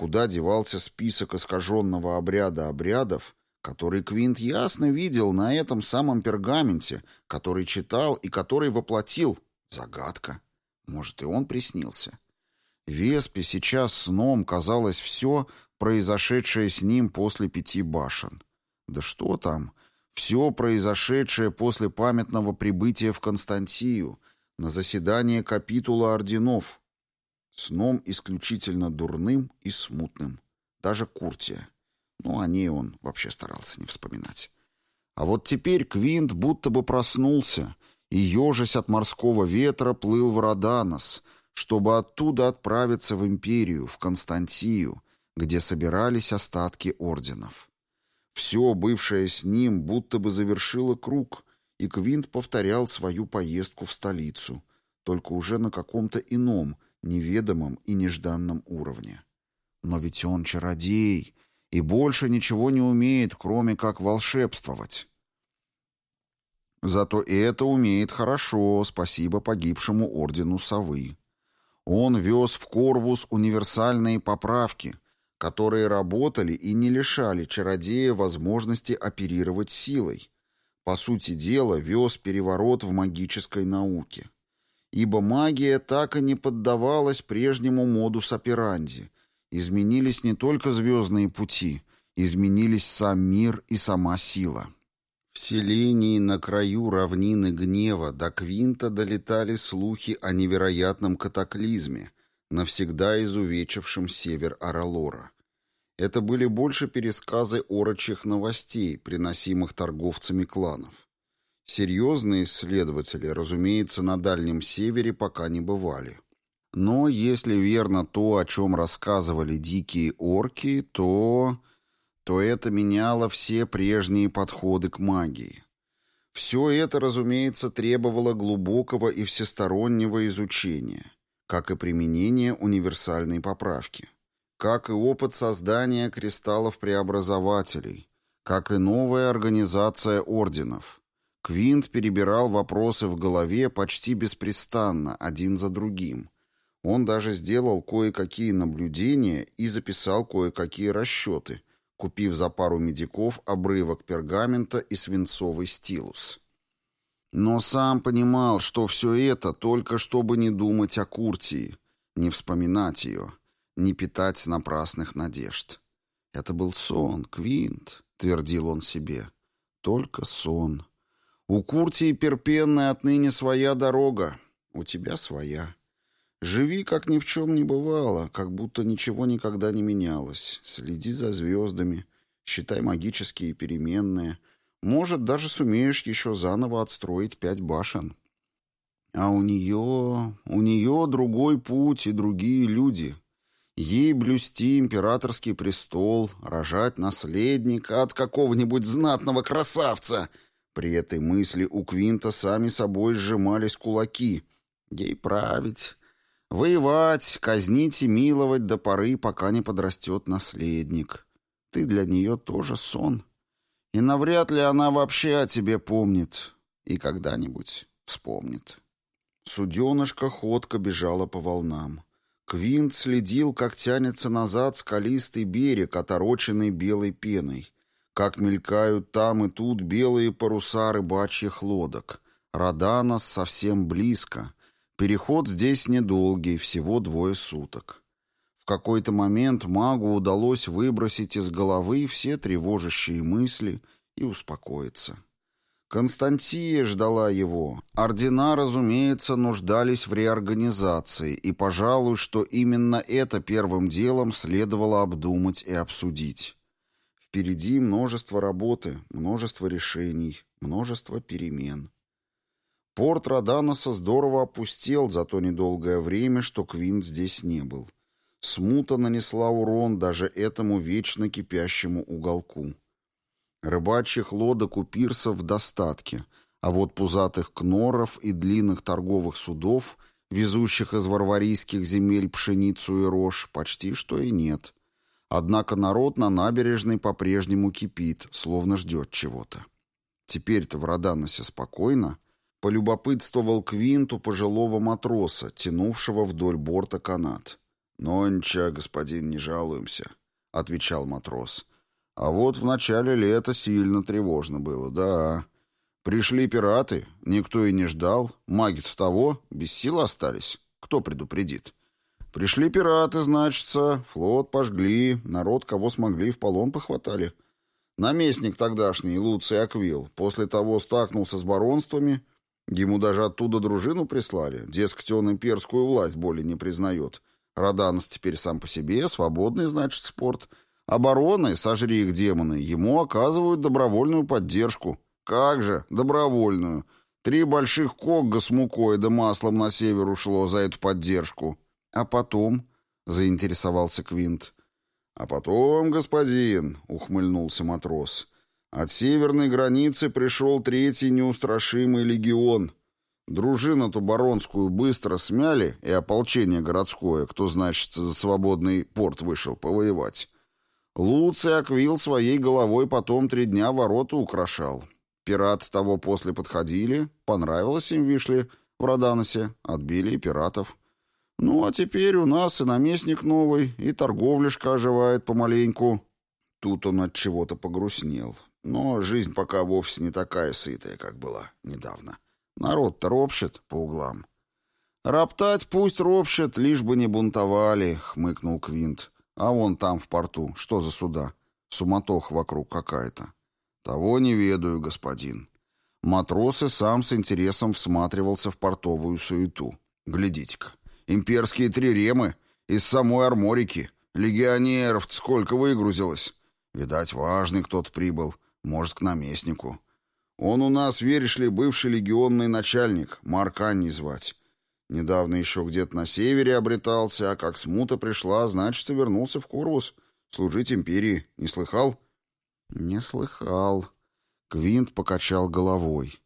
Куда девался список искаженного обряда обрядов, который Квинт ясно видел на этом самом пергаменте, который читал и который воплотил? Загадка. Может, и он приснился. Веспе сейчас сном казалось все, произошедшее с ним после пяти башен. Да что там? Все произошедшее после памятного прибытия в Константию, на заседание капитула орденов, Сном исключительно дурным и смутным. Даже Куртия. Ну, о ней он вообще старался не вспоминать. А вот теперь Квинт будто бы проснулся и, ежась от морского ветра, плыл в Роданос, чтобы оттуда отправиться в Империю, в Константию, где собирались остатки орденов. Все, бывшее с ним, будто бы завершило круг, и Квинт повторял свою поездку в столицу, только уже на каком-то ином, неведомом и нежданном уровне. Но ведь он чародей и больше ничего не умеет, кроме как волшебствовать. Зато и это умеет хорошо, спасибо погибшему ордену совы. Он вез в Корвус универсальные поправки, которые работали и не лишали чародея возможности оперировать силой. По сути дела, вез переворот в магической науке ибо магия так и не поддавалась прежнему модус операнди. Изменились не только звездные пути, изменились сам мир и сама сила. В селении на краю равнины гнева до Квинта долетали слухи о невероятном катаклизме, навсегда изувечившем север Аралора. Это были больше пересказы орочих новостей, приносимых торговцами кланов. Серьезные исследователи, разумеется, на Дальнем Севере пока не бывали. Но если верно то, о чем рассказывали дикие орки, то... то это меняло все прежние подходы к магии. Все это, разумеется, требовало глубокого и всестороннего изучения, как и применения универсальной поправки, как и опыт создания кристаллов-преобразователей, как и новая организация орденов. Квинт перебирал вопросы в голове почти беспрестанно, один за другим – он даже сделал кое-какие наблюдения и записал кое-какие расчеты, купив за пару медиков обрывок пергамента и свинцовый стилус. Но сам понимал, что все это только чтобы не думать о Куртии, не вспоминать ее, не питать напрасных надежд. Это был сон, Квинт, твердил он себе. Только сон. У Куртии Перпенной отныне своя дорога, у тебя своя. Живи, как ни в чем не бывало, как будто ничего никогда не менялось. Следи за звездами, считай магические переменные. Может, даже сумеешь еще заново отстроить пять башен. А у нее... у нее другой путь и другие люди. Ей блюсти императорский престол, рожать наследника от какого-нибудь знатного красавца. При этой мысли у Квинта сами собой сжимались кулаки. Ей править Воевать, казнить и миловать до поры, пока не подрастет наследник. Ты для нее тоже сон. И навряд ли она вообще о тебе помнит. И когда-нибудь вспомнит. Суденышко ходко бежала по волнам. Квинт следил, как тянется назад скалистый берег, отороченный белой пеной, как мелькают там и тут белые паруса рыбачьих лодок. Раданос совсем близко — Переход здесь недолгий, всего двое суток. В какой-то момент магу удалось выбросить из головы все тревожащие мысли и успокоиться. Константия ждала его. Ордена, разумеется, нуждались в реорганизации, и, пожалуй, что именно это первым делом следовало обдумать и обсудить. Впереди множество работы, множество решений, множество перемен. Порт Роданоса здорово опустел за то недолгое время, что Квинт здесь не был. Смута нанесла урон даже этому вечно кипящему уголку. Рыбачьих лодок у пирсов в достатке, а вот пузатых кноров и длинных торговых судов, везущих из варварийских земель пшеницу и рожь, почти что и нет. Однако народ на набережной по-прежнему кипит, словно ждет чего-то. Теперь-то в Роданосе спокойно — Полюбопытствовал Квинту пожилого матроса, тянувшего вдоль борта канат. «Нонча, господин, не жалуемся», — отвечал матрос. «А вот в начале лета сильно тревожно было, да. Пришли пираты, никто и не ждал. Маги-то того, без сил остались. Кто предупредит?» «Пришли пираты, значится, флот пожгли, народ, кого смогли, в полон похватали». Наместник тогдашний, Луций Аквил, после того стакнулся с баронствами Ему даже оттуда дружину прислали. Дескать, он имперскую власть более не признает. Роданос теперь сам по себе, свободный, значит, спорт. Обороны, сожри их демоны, ему оказывают добровольную поддержку. Как же, добровольную. Три больших когга с мукой да маслом на север ушло за эту поддержку. А потом, заинтересовался Квинт. А потом, господин, ухмыльнулся матрос, — от северной границы пришел третий неустрашимый легион. Дружину-то баронскую быстро смяли, и ополчение городское, кто, значит, за свободный порт вышел повоевать. Луций Аквил своей головой потом три дня ворота украшал. Пираты того после подходили, понравилось им, вишли, в Роданосе, отбили пиратов. Ну, а теперь у нас и наместник новый, и торговляшка оживает помаленьку. Тут он от чего-то погрустнел. Но жизнь пока вовсе не такая сытая, как была недавно. Народ-то по углам. «Роптать пусть ропщет, лишь бы не бунтовали», — хмыкнул Квинт. «А вон там, в порту, что за суда? Суматох вокруг какая-то». «Того не ведаю, господин». Матрос и сам с интересом всматривался в портовую суету. «Глядите-ка, имперские триремы из самой арморики. Легионеров сколько выгрузилось. Видать, важный кто-то прибыл. Может, к наместнику. Он у нас, веришь ли, бывший легионный начальник, Марк Анни звать. Недавно еще где-то на севере обретался, а как смута пришла, значит, вернулся в Корвус. Служить империи. Не слыхал? Не слыхал. Квинт покачал головой.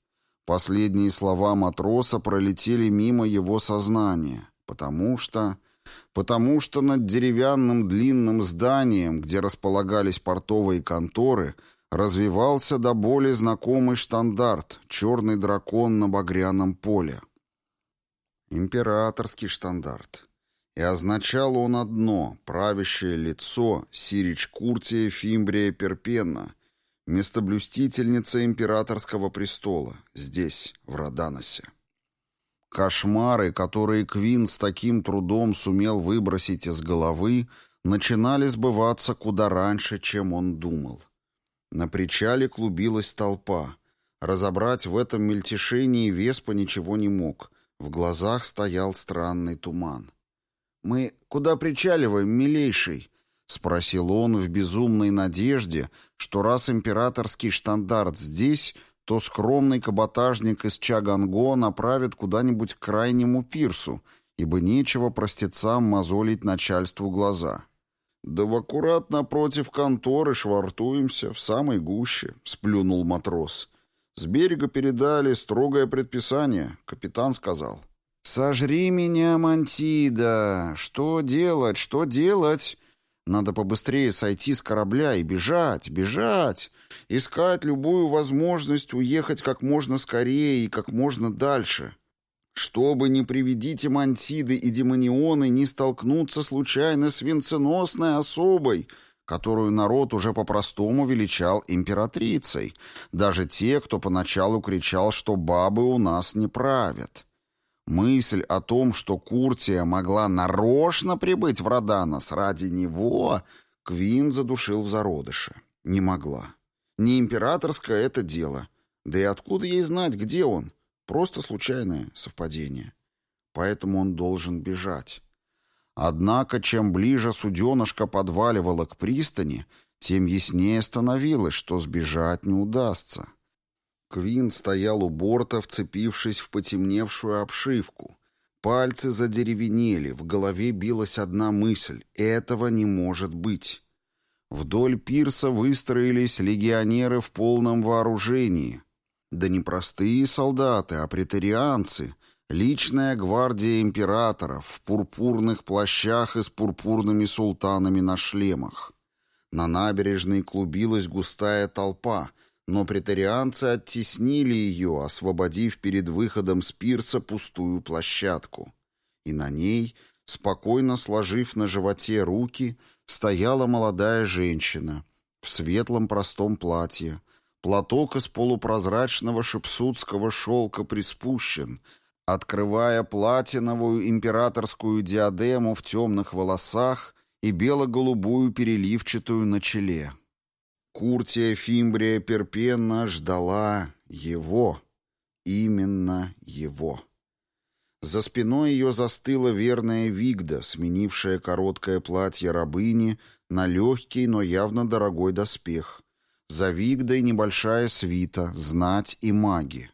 Последние слова матроса пролетели мимо его сознания, потому что... Потому что над деревянным длинным зданием, где располагались портовые конторы, развивался до боли знакомый штандарт — черный дракон на багряном поле. Императорский штандарт. И означал он одно — правящее лицо Сирич Куртия Фимбрия Перпенна, местоблюстительница императорского престола, здесь, в Роданосе. Кошмары, которые Квин с таким трудом сумел выбросить из головы, начинали сбываться куда раньше, чем он думал. На причале клубилась толпа. Разобрать в этом мельтешении Веспа ничего не мог. В глазах стоял странный туман. «Мы куда причаливаем, милейший?» — спросил он в безумной надежде, что раз императорский штандарт здесь, то скромный каботажник из Чаганго направит куда-нибудь к крайнему пирсу, ибо нечего простецам мозолить начальству глаза. «Да в аккурат напротив конторы швартуемся, в самой гуще», — сплюнул матрос. «С берега передали строгое предписание», — капитан сказал. «Сожри меня, Мантида! Что делать, что делать?» Надо побыстрее сойти с корабля и бежать, бежать, искать любую возможность уехать как можно скорее и как можно дальше. Чтобы не приведите мантиды и демонионы не столкнуться случайно с венценосной особой, которую народ уже по-простому величал императрицей, даже те, кто поначалу кричал, что бабы у нас не правят. Мысль о том, что Куртия могла нарочно прибыть в Роданос ради него, Квин задушил в зародыше. Не могла. Не императорское это дело. Да и откуда ей знать, где он? Просто случайное совпадение. Поэтому он должен бежать. Однако, чем ближе суденышко подваливало к пристани, тем яснее становилось, что сбежать не удастся. Квин стоял у борта, вцепившись в потемневшую обшивку. Пальцы задеревенели, в голове билась одна мысль — этого не может быть. Вдоль пирса выстроились легионеры в полном вооружении. Да не простые солдаты, а претарианцы, личная гвардия императора в пурпурных плащах и с пурпурными султанами на шлемах. На набережной клубилась густая толпа — но претарианцы оттеснили ее, освободив перед выходом с пирса пустую площадку. И на ней, спокойно сложив на животе руки, стояла молодая женщина в светлом простом платье. Платок из полупрозрачного шепсудского шелка приспущен, открывая платиновую императорскую диадему в темных волосах и бело-голубую переливчатую на челе. Куртия Фимбрия Перпенна ждала его. Именно его. За спиной ее застыла верная Вигда, сменившая короткое платье рабыни на легкий, но явно дорогой доспех. За Вигдой небольшая свита, знать и маги.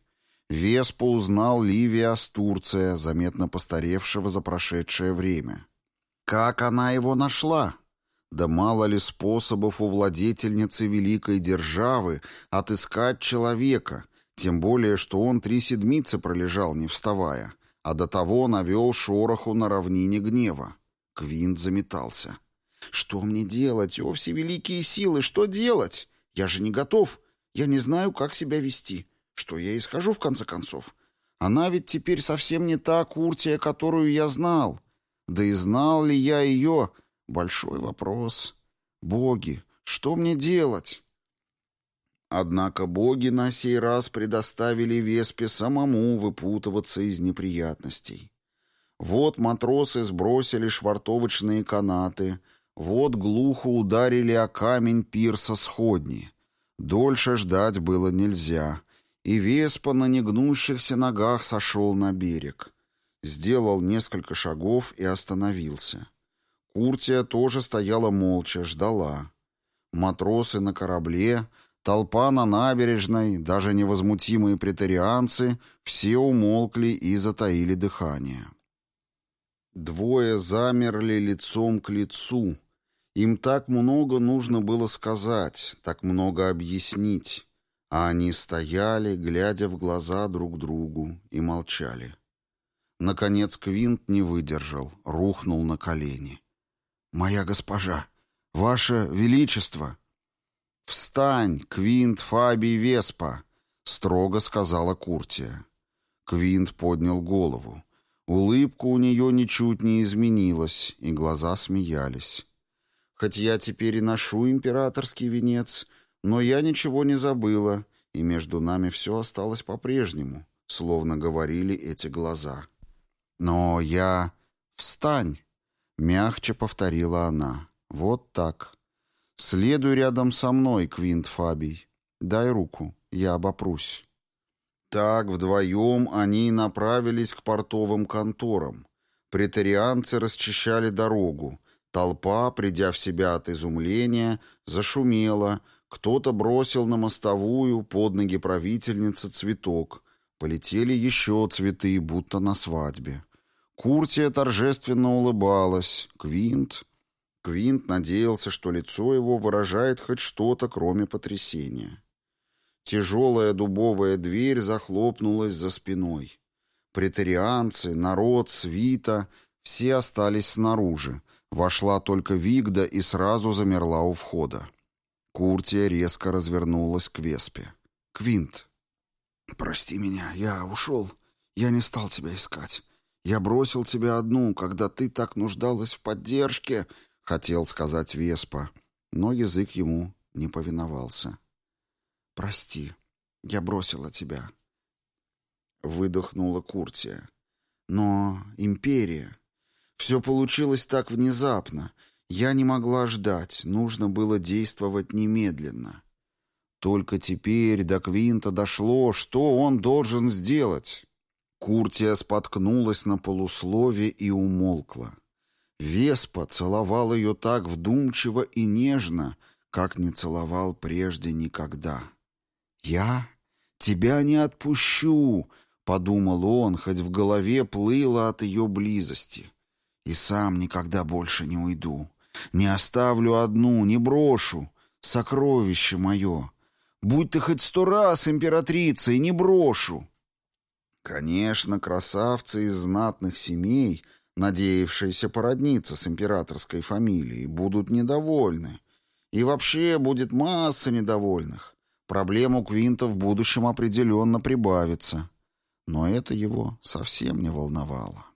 Веспа узнал Ливия Астурция, заметно постаревшего за прошедшее время. Как она его нашла? Да мало ли способов у владетельницы великой державы отыскать человека, тем более, что он три седмицы пролежал, не вставая, а до того навел шороху на равнине гнева. Квинт заметался. «Что мне делать, о всевеликие силы, что делать? Я же не готов, я не знаю, как себя вести. Что я и скажу, в конце концов? Она ведь теперь совсем не та Куртия, которую я знал. Да и знал ли я ее, Большой вопрос. Боги, что мне делать? Однако боги на сей раз предоставили Веспе самому выпутываться из неприятностей. Вот матросы сбросили швартовочные канаты, вот глухо ударили о камень пирса сходни. Дольше ждать было нельзя, и Веспа на негнущихся ногах сошел на берег. Сделал несколько шагов и остановился. Куртия тоже стояла молча, ждала. Матросы на корабле, Толпа на набережной, даже невозмутимые претарианцы, все умолкли и затаили дыхание. Двое замерли лицом к лицу. Им так много нужно было сказать, так много объяснить. А они стояли, глядя в глаза друг другу, и молчали. Наконец Квинт не выдержал, рухнул на колени. «Моя госпожа! Ваше Величество!» «Встань, Квинт Фабий Веспа!» — строго сказала Куртия. Квинт поднял голову. Улыбка у нее ничуть не изменилась, и глаза смеялись. «Хоть я теперь и ношу императорский венец, но я ничего не забыла, и между нами все осталось по-прежнему», словно говорили эти глаза. «Но я... Встань!» — мягче повторила она. «Вот так. Следуй рядом со мной, Квинт Фабий. Дай руку, я обопрусь». Так вдвоем они направились к портовым конторам. Претарианцы расчищали дорогу. Толпа, придя в себя от изумления, зашумела. Кто-то бросил на мостовую под ноги правительницы цветок. Полетели еще цветы, будто на свадьбе. Куртия торжественно улыбалась. Квинт... Квинт надеялся, что лицо его выражает хоть что-то, кроме потрясения. Тяжелая дубовая дверь захлопнулась за спиной. Претарианцы, народ, свита — все остались снаружи. Вошла только Вигда и сразу замерла у входа. Куртия резко развернулась к Веспе. «Квинт!» «Прости меня, я ушел. Я не стал тебя искать. «Я бросил тебя одну, когда ты так нуждалась в поддержке», — хотел сказать Веспа, но язык ему не повиновался. «Прости, я бросила тебя», — выдохнула Куртия. «Но империя... Все получилось так внезапно. Я не могла ждать, нужно было действовать немедленно». Только теперь до Квинта дошло, что он должен сделать. Куртия споткнулась на полуслове и умолкла. Веспа целовал ее так вдумчиво и нежно, как не целовал прежде никогда. «Я тебя не отпущу», — подумал он, хоть в голове плыло от ее близости. «И сам никогда больше не уйду. Не оставлю одну, не брошу. Сокровище мое. Будь ты хоть сто раз императрицей, не брошу». Конечно, красавцы из знатных семей, надеявшиеся породниться с императорской фамилией, будут недовольны. И вообще будет масса недовольных. Проблем у Квинта в будущем определенно прибавится. Но это его совсем не волновало.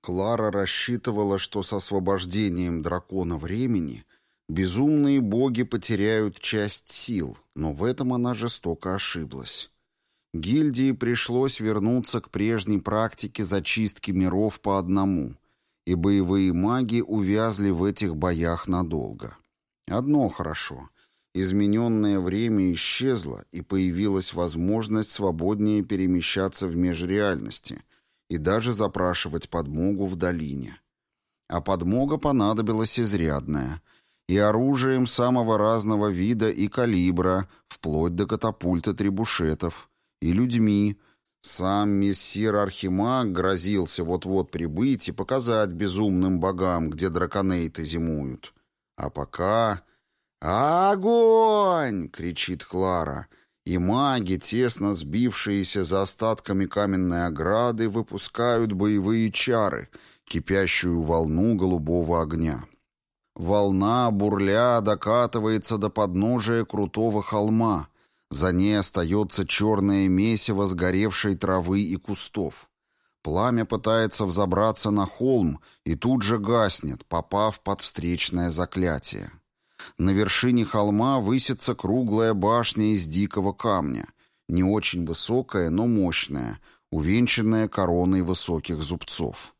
Клара рассчитывала, что с освобождением дракона времени безумные боги потеряют часть сил, но в этом она жестоко ошиблась. Гильдии пришлось вернуться к прежней практике зачистки миров по одному, и боевые маги увязли в этих боях надолго. Одно хорошо. Измененное время исчезло, и появилась возможность свободнее перемещаться в межреальности и даже запрашивать подмогу в долине. А подмога понадобилась изрядная, и оружием самого разного вида и калибра, вплоть до катапульта требушетов – и людьми. Сам мессир Архимаг грозился вот-вот прибыть и показать безумным богам, где драконейты зимуют. А пока... «Огонь!» — кричит Клара. И маги, тесно сбившиеся за остатками каменной ограды, выпускают боевые чары, кипящую волну голубого огня. Волна, бурля, докатывается до подножия крутого холма — за ней остается черное месиво сгоревшей травы и кустов. Пламя пытается взобраться на холм и тут же гаснет, попав под встречное заклятие. На вершине холма высится круглая башня из дикого камня, не очень высокая, но мощная, увенчанная короной высоких зубцов.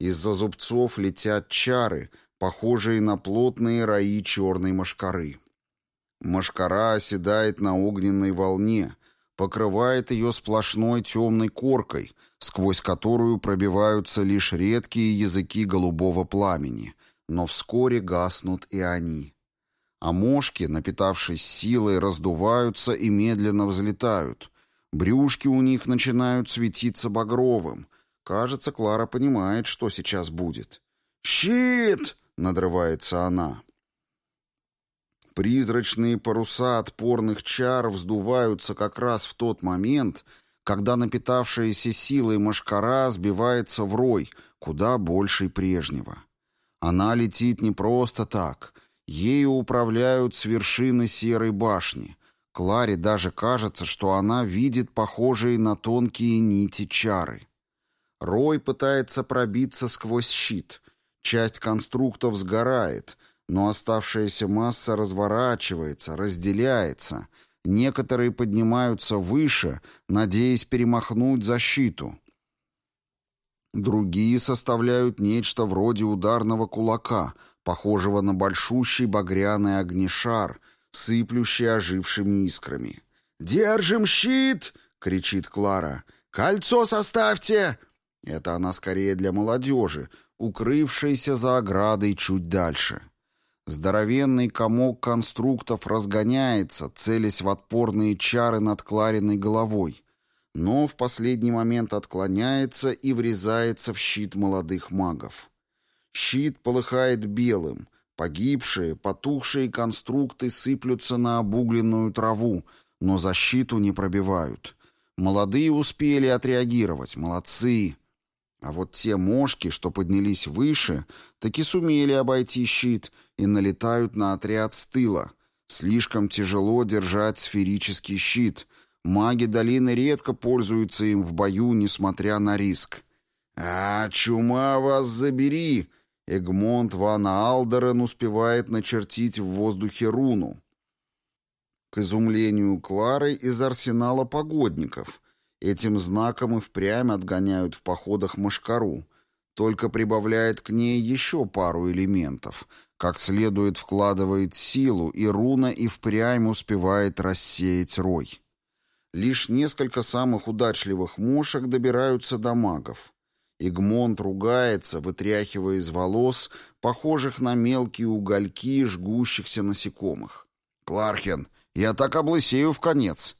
Из-за зубцов летят чары, похожие на плотные раи черной мошкары. Машкара оседает на огненной волне, покрывает ее сплошной темной коркой, сквозь которую пробиваются лишь редкие языки голубого пламени, но вскоре гаснут и они. А мошки, напитавшись силой, раздуваются и медленно взлетают. Брюшки у них начинают светиться багровым. Кажется, Клара понимает, что сейчас будет. «Щит!» — надрывается она. Призрачные паруса отпорных чар вздуваются как раз в тот момент, когда напитавшаяся силой мошкара сбивается в рой, куда больший прежнего. Она летит не просто так. Ею управляют с вершины серой башни. Кларе даже кажется, что она видит похожие на тонкие нити чары. Рой пытается пробиться сквозь щит. Часть конструктов сгорает — но оставшаяся масса разворачивается, разделяется. Некоторые поднимаются выше, надеясь перемахнуть защиту. Другие составляют нечто вроде ударного кулака, похожего на большущий багряный огнешар, сыплющий ожившими искрами. «Держим щит!» — кричит Клара. «Кольцо составьте!» Это она скорее для молодежи, укрывшейся за оградой чуть дальше. Здоровенный комок конструктов разгоняется, целясь в отпорные чары над Клариной головой, но в последний момент отклоняется и врезается в щит молодых магов. Щит полыхает белым, погибшие, потухшие конструкты сыплются на обугленную траву, но защиту не пробивают. Молодые успели отреагировать, молодцы. А вот те мошки, что поднялись выше, таки сумели обойти щит и налетают на отряд с тыла. Слишком тяжело держать сферический щит. Маги долины редко пользуются им в бою, несмотря на риск. «А, чума вас забери!» Эгмонт Ван Алдерен успевает начертить в воздухе руну. К изумлению Клары из арсенала погодников — Этим знаком и впрямь отгоняют в походах мошкару, только прибавляет к ней еще пару элементов, как следует вкладывает силу, и руна и впрямь успевает рассеять рой. Лишь несколько самых удачливых мошек добираются до магов. Игмонт ругается, вытряхивая из волос, похожих на мелкие угольки жгущихся насекомых. «Клархен, я так облысею в конец!»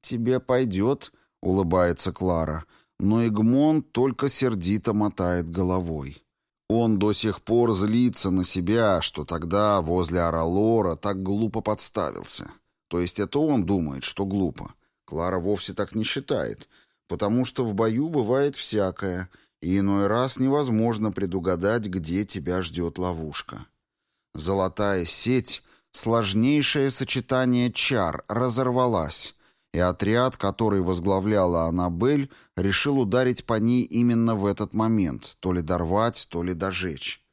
«Тебе пойдет», улыбается Клара, но Игмон только сердито мотает головой. Он до сих пор злится на себя, что тогда возле Аралора так глупо подставился. То есть это он думает, что глупо. Клара вовсе так не считает, потому что в бою бывает всякое, и иной раз невозможно предугадать, где тебя ждет ловушка. Золотая сеть, сложнейшее сочетание чар, разорвалась, и отряд, который возглавляла Аннабель, решил ударить по ней именно в этот момент, то ли дорвать, то ли дожечь.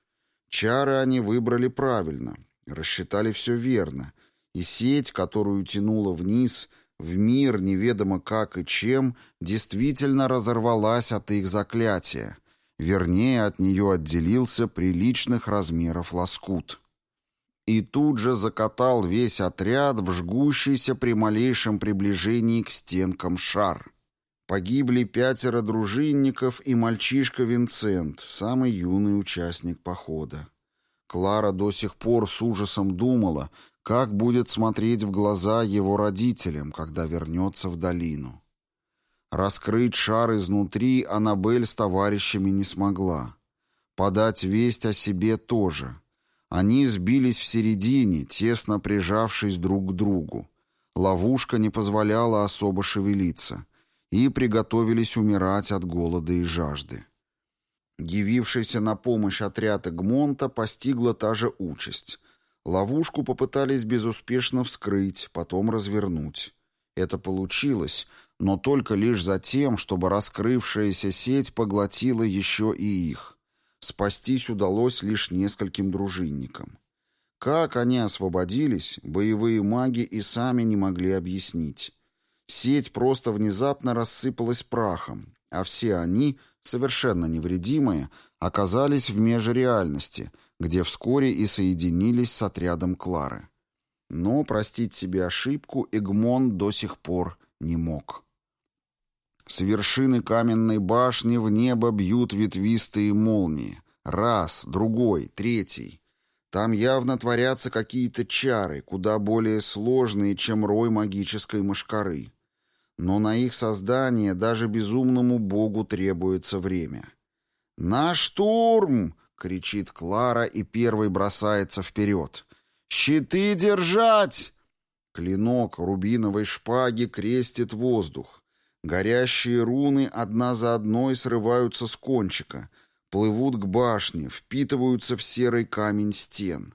Чары они выбрали правильно, рассчитали все верно, и сеть, которую тянула вниз, в мир неведомо как и чем, действительно разорвалась от их заклятия. Вернее, от нее отделился приличных размеров лоскут и тут же закатал весь отряд в жгущийся при малейшем приближении к стенкам шар. Погибли пятеро дружинников и мальчишка Винцент, самый юный участник похода. Клара до сих пор с ужасом думала, как будет смотреть в глаза его родителям, когда вернется в долину. Раскрыть шар изнутри Аннабель с товарищами не смогла. Подать весть о себе тоже. Они сбились в середине, тесно прижавшись друг к другу. Ловушка не позволяла особо шевелиться, и приготовились умирать от голода и жажды. Явившийся на помощь отряд Эгмонта постигла та же участь. Ловушку попытались безуспешно вскрыть, потом развернуть. Это получилось, но только лишь за тем, чтобы раскрывшаяся сеть поглотила еще и их. Спастись удалось лишь нескольким дружинникам. Как они освободились, боевые маги и сами не могли объяснить. Сеть просто внезапно рассыпалась прахом, а все они, совершенно невредимые, оказались в межреальности, где вскоре и соединились с отрядом Клары. Но простить себе ошибку Эгмон до сих пор не мог. С вершины каменной башни в небо бьют ветвистые молнии. Раз, другой, третий. Там явно творятся какие-то чары, куда более сложные, чем рой магической мошкары. Но на их создание даже безумному богу требуется время. «На штурм!» — кричит Клара и первый бросается вперед. «Щиты держать!» Клинок рубиновой шпаги крестит воздух. Горящие руны одна за одной срываются с кончика, плывут к башне, впитываются в серый камень стен.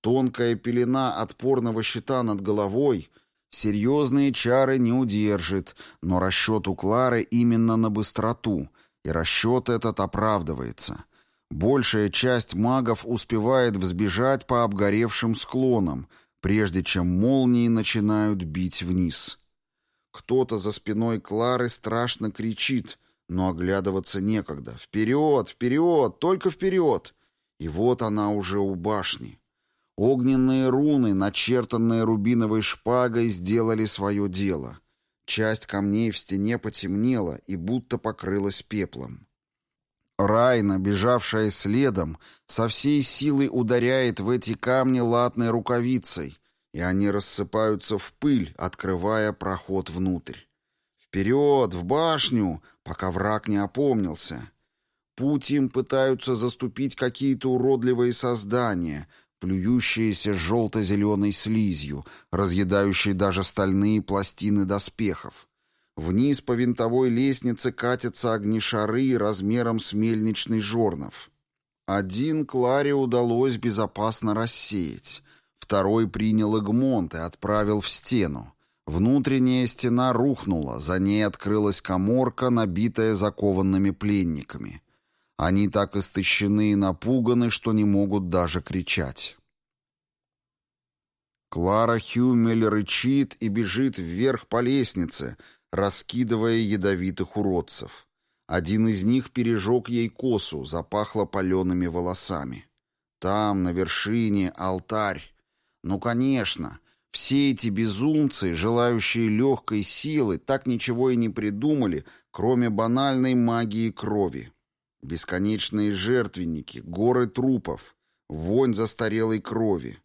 Тонкая пелена отпорного щита над головой серьезные чары не удержит, но расчет у Клары именно на быстроту, и расчет этот оправдывается. Большая часть магов успевает взбежать по обгоревшим склонам, прежде чем молнии начинают бить вниз. Кто-то за спиной Клары страшно кричит, но оглядываться некогда. Вперед, вперед, только вперед! И вот она уже у башни. Огненные руны, начертанные рубиновой шпагой, сделали свое дело. Часть камней в стене потемнела и будто покрылась пеплом. Райна, бежавшая следом, со всей силой ударяет в эти камни латной рукавицей, и они рассыпаются в пыль, открывая проход внутрь. Вперед, в башню, пока враг не опомнился. Путь им пытаются заступить какие-то уродливые создания, плюющиеся желто-зеленой слизью, разъедающие даже стальные пластины доспехов. Вниз по винтовой лестнице катятся огнешары размером с мельничный жорнов. Один Кларе удалось безопасно рассеять. Второй принял Эгмонт и отправил в стену. Внутренняя стена рухнула, за ней открылась коморка, набитая закованными пленниками. Они так истощены и напуганы, что не могут даже кричать. Клара Хюмель рычит и бежит вверх по лестнице, раскидывая ядовитых уродцев. Один из них пережег ей косу, запахло палеными волосами. Там, на вершине, алтарь. Ну, конечно, все эти безумцы, желающие легкой силы, так ничего и не придумали, кроме банальной магии крови. Бесконечные жертвенники, горы трупов, вонь застарелой крови.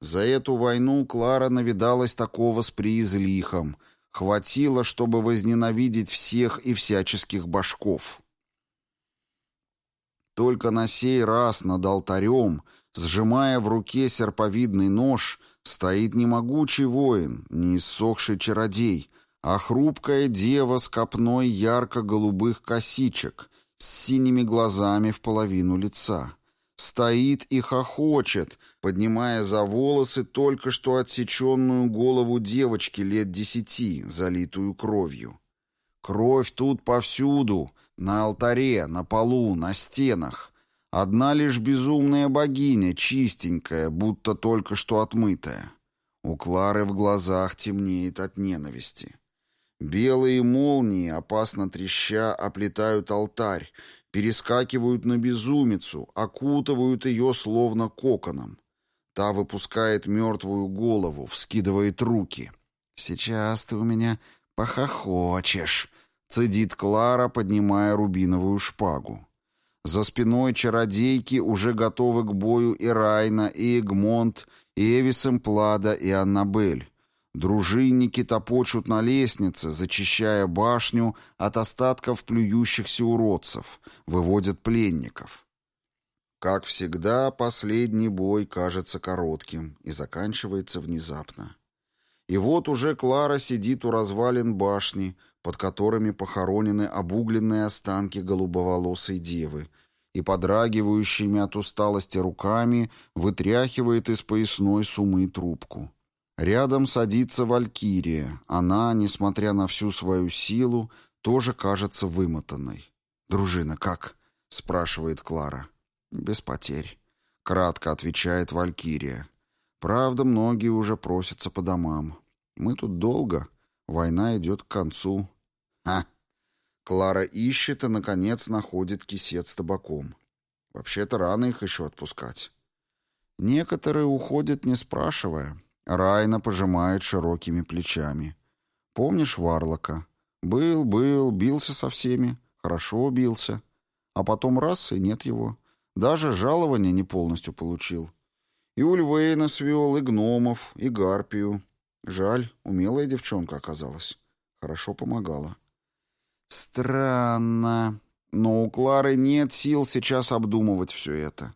За эту войну Клара навидалась такого с приизлихом — Хватило, чтобы возненавидеть всех и всяческих башков. Только на сей раз над алтарем, сжимая в руке серповидный нож, стоит не могучий воин, не иссохший чародей, а хрупкая дева с копной ярко-голубых косичек, с синими глазами в половину лица. Стоит и хохочет, поднимая за волосы только что отсеченную голову девочки лет десяти, залитую кровью. Кровь тут повсюду, на алтаре, на полу, на стенах. Одна лишь безумная богиня, чистенькая, будто только что отмытая. У Клары в глазах темнеет от ненависти. Белые молнии, опасно треща, оплетают алтарь, перескакивают на безумицу, окутывают ее словно коконом. Та выпускает мертвую голову, вскидывает руки. «Сейчас ты у меня похохочешь», — цедит Клара, поднимая рубиновую шпагу. За спиной чародейки уже готовы к бою и Райна, и Эгмонт, и Эвисем Плада, и Аннабель. Дружинники топочут на лестнице, зачищая башню от остатков плюющихся уродцев, выводят пленников. Как всегда, последний бой кажется коротким и заканчивается внезапно. И вот уже Клара сидит у развалин башни, под которыми похоронены обугленные останки голубоволосой девы, и подрагивающими от усталости руками вытряхивает из поясной сумы трубку. Рядом садится Валькирия. Она, несмотря на всю свою силу, тоже кажется вымотанной. «Дружина, как?» — спрашивает Клара. «Без потерь», — кратко отвечает Валькирия. «Правда, многие уже просятся по домам. Мы тут долго. Война идет к концу». «Ха!» Клара ищет и, наконец, находит кисет с табаком. Вообще-то рано их еще отпускать. Некоторые уходят, не спрашивая. Райна пожимает широкими плечами. «Помнишь Варлока? Был, был, бился со всеми. Хорошо бился. А потом раз, и нет его. Даже жалование не полностью получил. И Ульвейна свел, и гномов, и гарпию. Жаль, умелая девчонка оказалась. Хорошо помогала. Странно. Но у Клары нет сил сейчас обдумывать все это.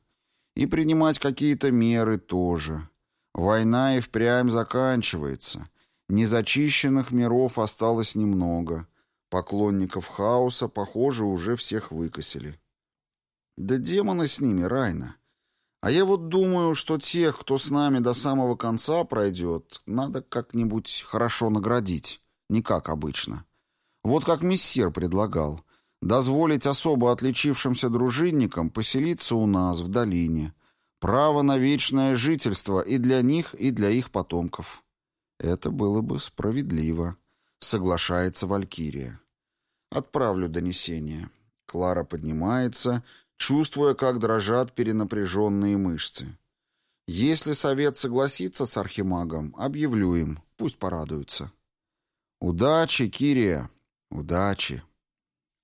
И принимать какие-то меры тоже. Война и впрямь заканчивается. Незачищенных миров осталось немного. Поклонников хаоса, похоже, уже всех выкосили. Да демоны с ними, Райна. А я вот думаю, что тех, кто с нами до самого конца пройдет, надо как-нибудь хорошо наградить. Не как обычно. Вот как мессир предлагал. Дозволить особо отличившимся дружинникам поселиться у нас в долине. Право на вечное жительство и для них, и для их потомков. Это было бы справедливо, соглашается Валькирия. Отправлю донесение. Клара поднимается, чувствуя, как дрожат перенапряженные мышцы. Если совет согласится с архимагом, объявлю им, пусть порадуются. Удачи, Кирия, удачи.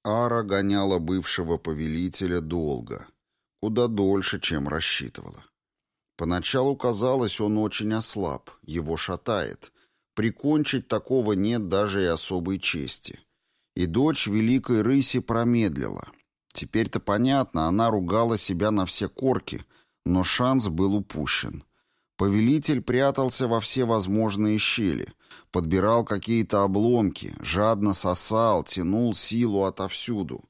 Ара гоняла бывшего повелителя долго, куда дольше, чем рассчитывала. Поначалу казалось, он очень ослаб, его шатает. Прикончить такого нет даже и особой чести. И дочь великой рыси промедлила. Теперь-то понятно, она ругала себя на все корки, но шанс был упущен. Повелитель прятался во все возможные щели, подбирал какие-то обломки, жадно сосал, тянул силу отовсюду.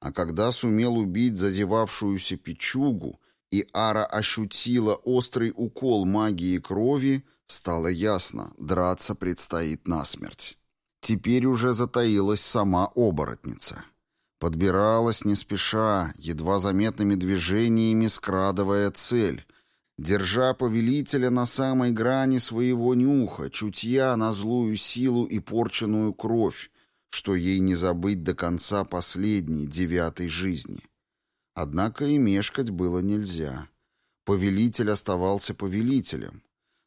А когда сумел убить зазевавшуюся печугу, и Ара ощутила острый укол магии крови, стало ясно, драться предстоит насмерть. Теперь уже затаилась сама оборотница. Подбиралась не спеша, едва заметными движениями скрадывая цель, держа повелителя на самой грани своего нюха, чутья на злую силу и порченную кровь, что ей не забыть до конца последней, девятой жизни. Однако и мешкать было нельзя. Повелитель оставался повелителем.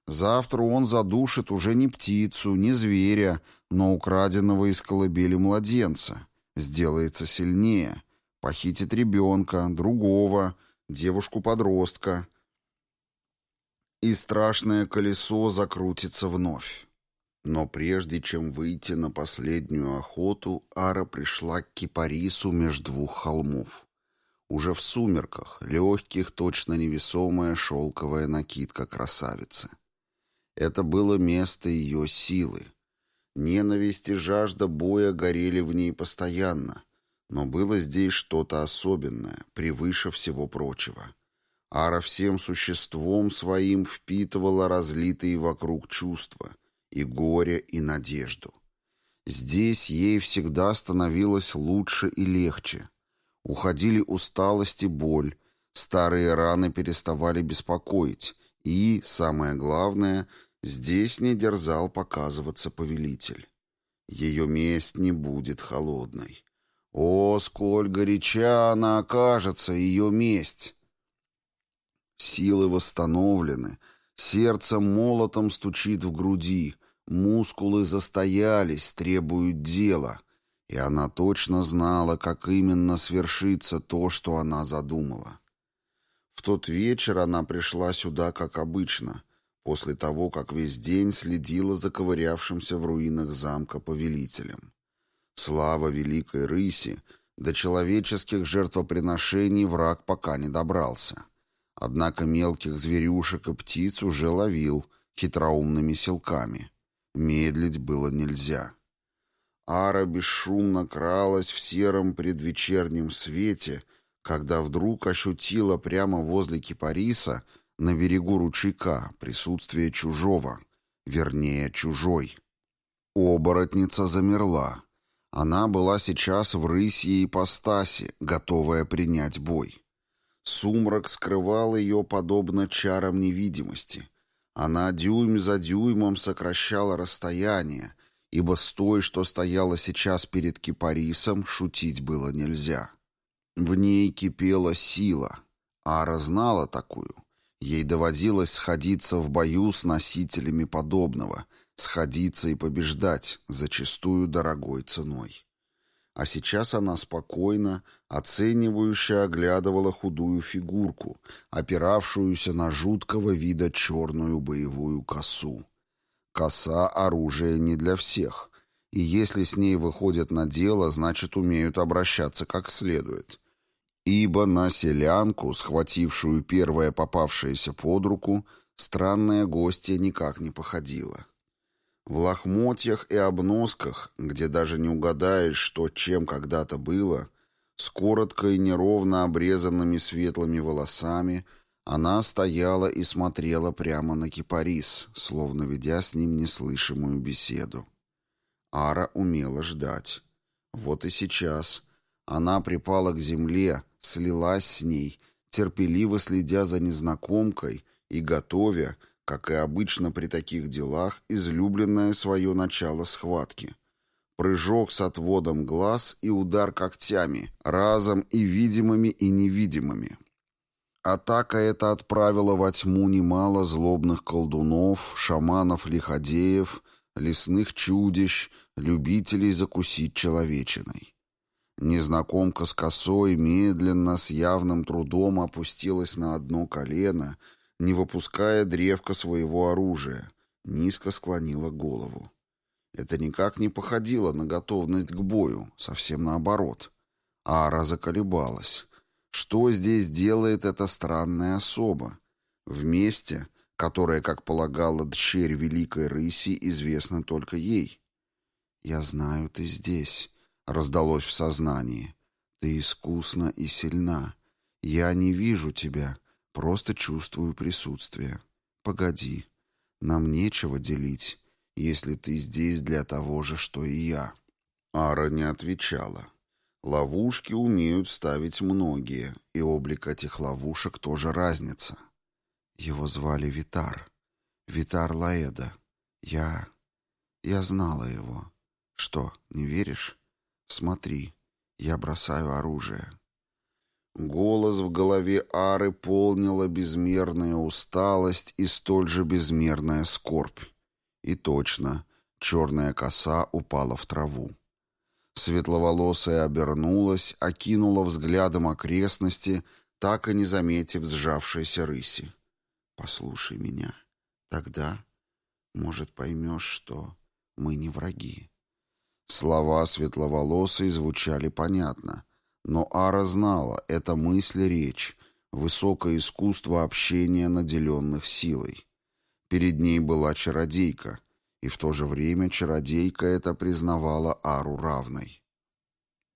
Завтра он задушит уже не птицу, не зверя, но украденного из колыбели младенца. Сделается сильнее. Похитит ребенка, другого, девушку-подростка. И страшное колесо закрутится вновь. Но прежде чем выйти на последнюю охоту, Ара пришла к кипарису меж двух холмов. Уже в сумерках, легких, точно невесомая шелковая накидка красавицы. Это было место ее силы. Ненависть и жажда боя горели в ней постоянно, но было здесь что-то особенное, превыше всего прочего. Ара всем существом своим впитывала разлитые вокруг чувства — и горе, и надежду. Здесь ей всегда становилось лучше и легче. Уходили усталость и боль, старые раны переставали беспокоить, и, самое главное, здесь не дерзал показываться повелитель. Ее месть не будет холодной. О, сколь горяча она окажется, ее месть! Силы восстановлены, сердце молотом стучит в груди, Мускулы застоялись, требуют дела, и она точно знала, как именно свершится то, что она задумала. В тот вечер она пришла сюда, как обычно, после того, как весь день следила за ковырявшимся в руинах замка повелителем. Слава великой рыси, до человеческих жертвоприношений враг пока не добрался. Однако мелких зверюшек и птиц уже ловил хитроумными селками — Медлить было нельзя. Ара бесшумно кралась в сером предвечернем свете, когда вдруг ощутила прямо возле кипариса, на берегу ручейка, присутствие чужого, вернее, чужой. Оборотница замерла. Она была сейчас в рысьей ипостаси, готовая принять бой. Сумрак скрывал ее подобно чарам невидимости — она дюйм за дюймом сокращала расстояние, ибо с той, что стояла сейчас перед кипарисом, шутить было нельзя. В ней кипела сила. Ара знала такую. Ей доводилось сходиться в бою с носителями подобного, сходиться и побеждать, зачастую дорогой ценой. А сейчас она спокойно, оценивающе оглядывала худую фигурку, опиравшуюся на жуткого вида черную боевую косу. Коса — оружие не для всех, и если с ней выходят на дело, значит, умеют обращаться как следует. Ибо на селянку, схватившую первое попавшееся под руку, странная гостья никак не походила. В лохмотьях и обносках, где даже не угадаешь, что чем когда-то было, с коротко и неровно обрезанными светлыми волосами, она стояла и смотрела прямо на кипарис, словно ведя с ним неслышимую беседу. Ара умела ждать. Вот и сейчас. Она припала к земле, слилась с ней, терпеливо следя за незнакомкой и готовя, как и обычно при таких делах, излюбленное свое начало схватки. Прыжок с отводом глаз и удар когтями, разом и видимыми, и невидимыми. Атака эта отправила во тьму немало злобных колдунов, шаманов-лиходеев, лесных чудищ, любителей закусить человечиной. Незнакомка с косой медленно, с явным трудом опустилась на одно колено — не выпуская древка своего оружия, низко склонила голову. Это никак не походило на готовность к бою, совсем наоборот. Ара заколебалась. Что здесь делает эта странная особа? В месте, которое, как полагала дщерь Великой Рыси, известно только ей. «Я знаю, ты здесь», — раздалось в сознании. «Ты искусна и сильна. Я не вижу тебя, Просто чувствую присутствие. Погоди. Нам нечего делить, если ты здесь для того же, что и я». Ара не отвечала. Ловушки умеют ставить многие, и облик этих ловушек тоже разница. Его звали Витар. Витар Лаэда. Я... я знала его. Что, не веришь? Смотри, я бросаю оружие. Голос в голове Ары полнила безмерная усталость и столь же безмерная скорбь. И точно, черная коса упала в траву. Светловолосая обернулась, окинула взглядом окрестности, так и не заметив сжавшейся рыси. «Послушай меня. Тогда, может, поймешь, что мы не враги». Слова светловолосой звучали понятно, но Ара знала, это мысль и речь, высокое искусство общения наделенных силой. Перед ней была чародейка, и в то же время чародейка это признавала Ару равной.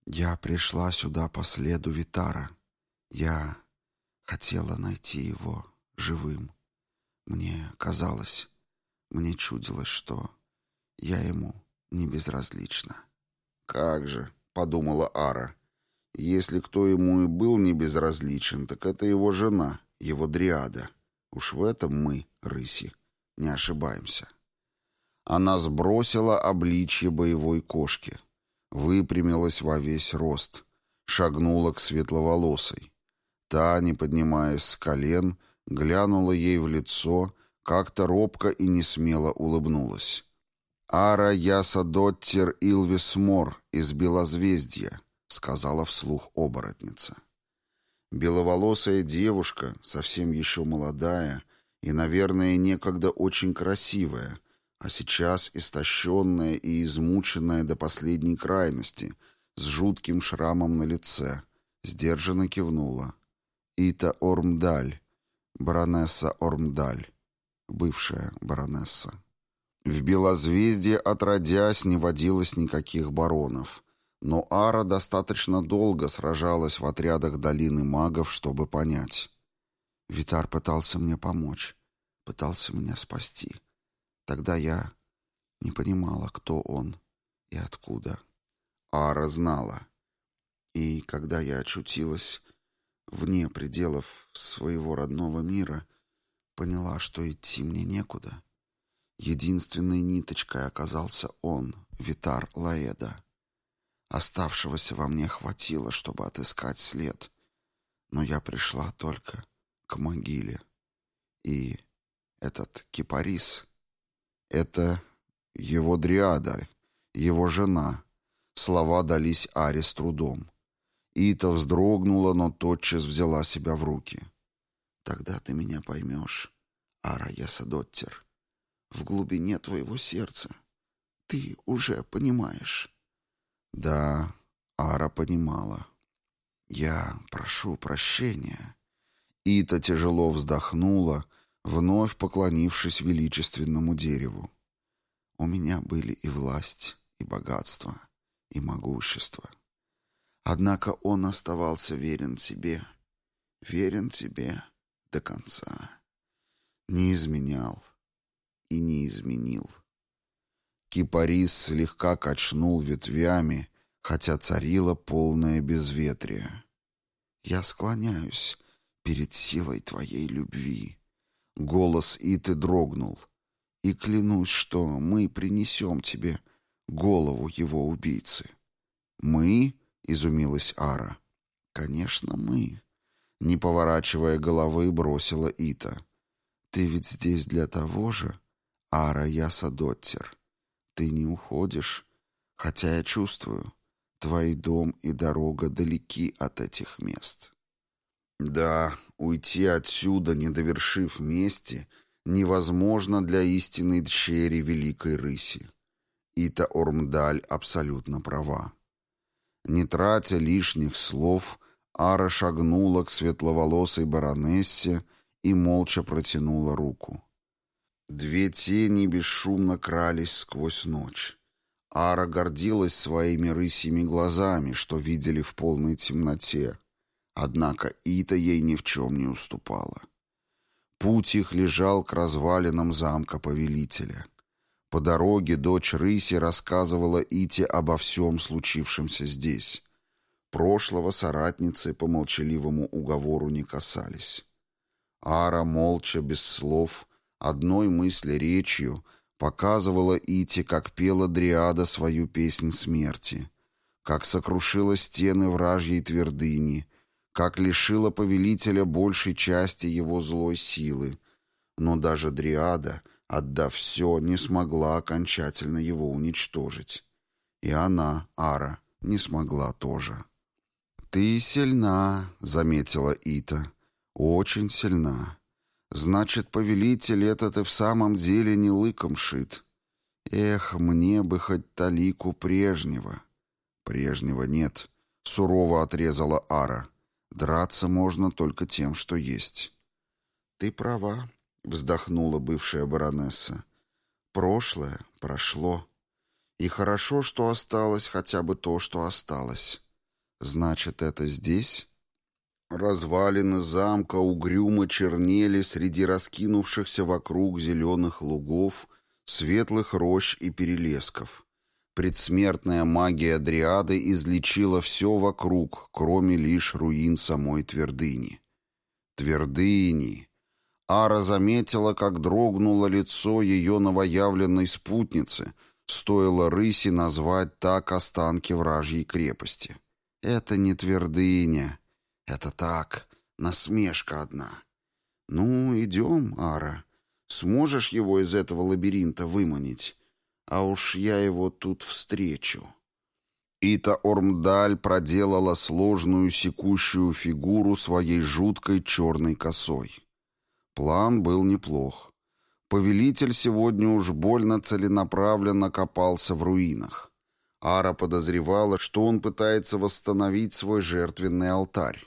«Я пришла сюда по следу Витара. Я хотела найти его живым. Мне казалось, мне чудилось, что я ему не безразлична». «Как же», — подумала Ара, — если кто ему и был не безразличен, так это его жена, его дриада. Уж в этом мы, рыси, не ошибаемся. Она сбросила обличье боевой кошки, выпрямилась во весь рост, шагнула к светловолосой. Та, не поднимаясь с колен, глянула ей в лицо, как-то робко и несмело улыбнулась. «Ара яса доттер Илвис Мор из Белозвездья», сказала вслух оборотница. Беловолосая девушка, совсем еще молодая и, наверное, некогда очень красивая, а сейчас истощенная и измученная до последней крайности, с жутким шрамом на лице, сдержанно кивнула. «Ита Ормдаль, баронесса Ормдаль, бывшая баронесса». В Белозвездье отродясь не водилось никаких баронов — но Ара достаточно долго сражалась в отрядах долины магов, чтобы понять. Витар пытался мне помочь, пытался меня спасти. Тогда я не понимала, кто он и откуда. Ара знала. И когда я очутилась вне пределов своего родного мира, поняла, что идти мне некуда. Единственной ниточкой оказался он, Витар Лаэда. Оставшегося во мне хватило, чтобы отыскать след. Но я пришла только к могиле. И этот кипарис — это его дриада, его жена. Слова дались Аре с трудом. Ита вздрогнула, но тотчас взяла себя в руки. «Тогда ты меня поймешь, Ара Ясадоттер, в глубине твоего сердца. Ты уже понимаешь». Да, Ара понимала. «Я прошу прощения». Ита тяжело вздохнула, вновь поклонившись величественному дереву. «У меня были и власть, и богатство, и могущество. Однако он оставался верен тебе, верен тебе до конца. Не изменял и не изменил». Кипарис слегка качнул ветвями, хотя царило полное безветрие. «Я склоняюсь перед силой твоей любви». Голос Иты дрогнул. «И клянусь, что мы принесем тебе голову его убийцы». «Мы?» — изумилась Ара. «Конечно, мы». Не поворачивая головы, бросила Ита. «Ты ведь здесь для того же, Ара Ясадоттер. Ты не уходишь, хотя я чувствую, твой дом и дорога далеки от этих мест». Да, уйти отсюда, не довершив мести, невозможно для истинной дщери Великой Рыси. Ита Ормдаль абсолютно права. Не тратя лишних слов, Ара шагнула к светловолосой баронессе и молча протянула руку. Две тени бесшумно крались сквозь ночь. Ара гордилась своими рысьими глазами, что видели в полной темноте, Однако Ита ей ни в чем не уступала. Путь их лежал к развалинам замка повелителя. По дороге дочь Рыси рассказывала Ите обо всем случившемся здесь. Прошлого соратницы по молчаливому уговору не касались. Ара молча, без слов, одной мысли речью, показывала Ите, как пела Дриада свою песнь смерти, как сокрушила стены вражьей твердыни, как лишила повелителя большей части его злой силы. Но даже Дриада, отдав все, не смогла окончательно его уничтожить. И она, Ара, не смогла тоже. «Ты сильна», — заметила Ита. «Очень сильна. Значит, повелитель этот и в самом деле не лыком шит. Эх, мне бы хоть талику прежнего». «Прежнего нет», — сурово отрезала Ара. Драться можно только тем, что есть. «Ты права», — вздохнула бывшая баронесса. «Прошлое прошло. И хорошо, что осталось хотя бы то, что осталось. Значит, это здесь?» Развалины замка угрюмо чернели среди раскинувшихся вокруг зеленых лугов, светлых рощ и перелесков. Предсмертная магия Дриады излечила все вокруг, кроме лишь руин самой твердыни. Твердыни. Ара заметила, как дрогнуло лицо ее новоявленной спутницы, стоило рыси назвать так останки вражьей крепости. Это не твердыня. Это так, насмешка одна. Ну, идем, Ара. Сможешь его из этого лабиринта выманить? а уж я его тут встречу. Ита Ормдаль проделала сложную секущую фигуру своей жуткой черной косой. План был неплох. Повелитель сегодня уж больно целенаправленно копался в руинах. Ара подозревала, что он пытается восстановить свой жертвенный алтарь.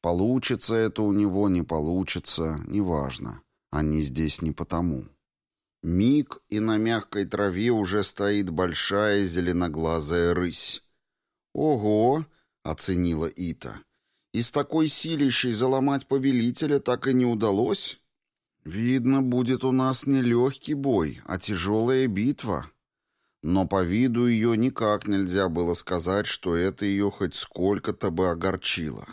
Получится это у него, не получится, неважно. Они здесь не потому. Миг, и на мягкой траве уже стоит большая зеленоглазая рысь. «Ого!» — оценила Ита. «И с такой силищей заломать повелителя так и не удалось?» «Видно, будет у нас не легкий бой, а тяжелая битва». Но по виду ее никак нельзя было сказать, что это ее хоть сколько-то бы огорчило.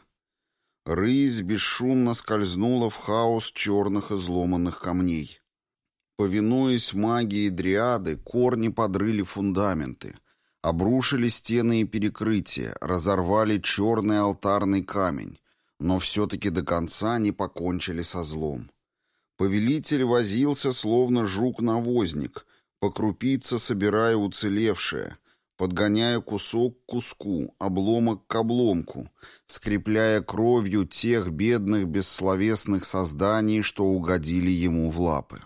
Рысь бесшумно скользнула в хаос черных изломанных камней. Повинуясь магии дриады, корни подрыли фундаменты, обрушили стены и перекрытия, разорвали черный алтарный камень, но все-таки до конца не покончили со злом. Повелитель возился, словно жук-навозник, по крупице собирая уцелевшее, подгоняя кусок к куску, обломок к обломку, скрепляя кровью тех бедных бессловесных созданий, что угодили ему в лапы.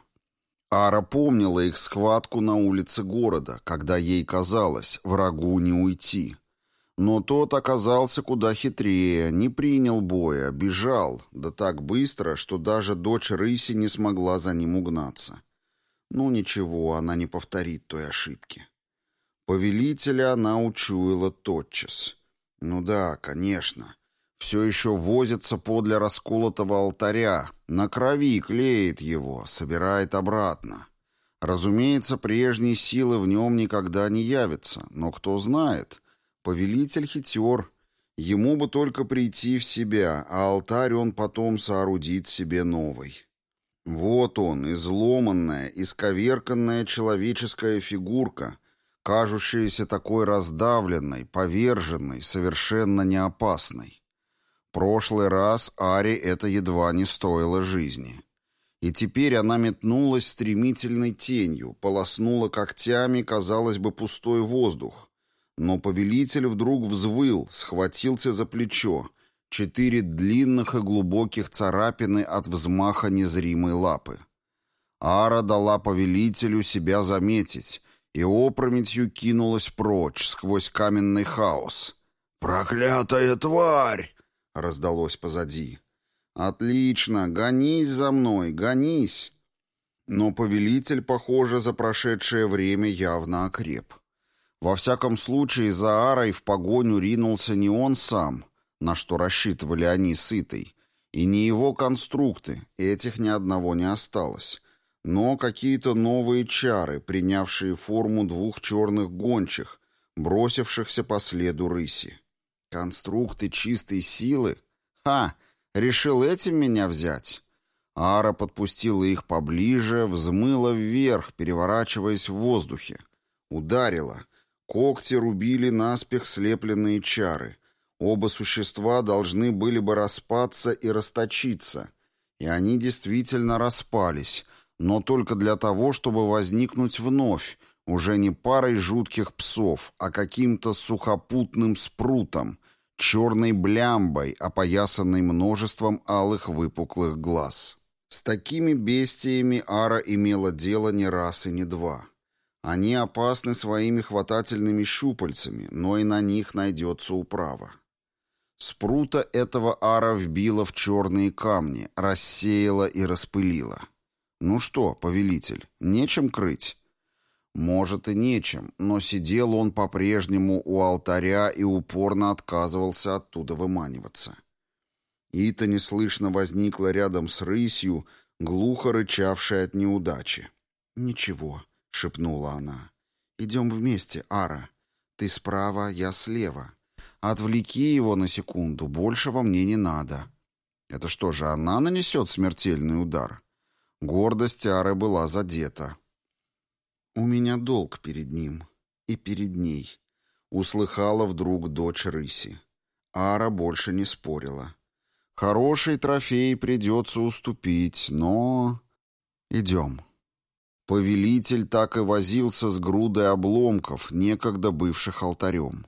Ара помнила их схватку на улице города, когда ей казалось, врагу не уйти. Но тот оказался куда хитрее, не принял боя, бежал, да так быстро, что даже дочь рыси не смогла за ним угнаться. Ну ничего, она не повторит той ошибки. Повелителя она учуяла тотчас. Ну да, конечно. Все еще возится подле расколотого алтаря, на крови клеит его, собирает обратно. Разумеется, прежней силы в нем никогда не явится, но кто знает. Повелитель хитер. Ему бы только прийти в себя, а алтарь он потом соорудит себе новый. Вот он, изломанная, исковерканная человеческая фигурка — кажущаяся такой раздавленной, поверженной, совершенно неопасной. Прошлый раз Ари это едва не стоило жизни. И теперь она метнулась стремительной тенью, полоснула когтями, казалось бы, пустой воздух. Но повелитель вдруг взвыл, схватился за плечо, четыре длинных и глубоких царапины от взмаха незримой лапы. Ара дала повелителю себя заметить, и опрометью кинулась прочь сквозь каменный хаос. «Проклятая тварь!» — раздалось позади. «Отлично! Гонись за мной, гонись!» Но повелитель, похоже, за прошедшее время явно окреп. Во всяком случае, за Арой в погоню ринулся не он сам, на что рассчитывали они сытой, и не его конструкты, этих ни одного не осталось, но какие-то новые чары, принявшие форму двух черных гончих, бросившихся по следу рыси. Конструкты чистой силы? Ха! Решил этим меня взять? Ара подпустила их поближе, взмыла вверх, переворачиваясь в воздухе. Ударила. Когти рубили наспех слепленные чары. Оба существа должны были бы распаться и расточиться. И они действительно распались — но только для того, чтобы возникнуть вновь, уже не парой жутких псов, а каким-то сухопутным спрутом, черной блямбой, опоясанной множеством алых выпуклых глаз. С такими бестиями Ара имела дело не раз и не два. Они опасны своими хватательными щупальцами, но и на них найдется управа. Спрута этого Ара вбила в черные камни, рассеяла и распылила. «Ну что, повелитель, нечем крыть?» Может и нечем, но сидел он по-прежнему у алтаря и упорно отказывался оттуда выманиваться. Ита неслышно возникла рядом с рысью, глухо рычавшая от неудачи. «Ничего», — шепнула она. «Идем вместе, Ара. Ты справа, я слева. Отвлеки его на секунду, большего мне не надо». «Это что же, она нанесет смертельный удар?» Гордость Ары была задета. «У меня долг перед ним и перед ней», — услыхала вдруг дочь рыси. Ара больше не спорила. «Хороший трофей придется уступить, но...» «Идем». Повелитель так и возился с грудой обломков, некогда бывших алтарем.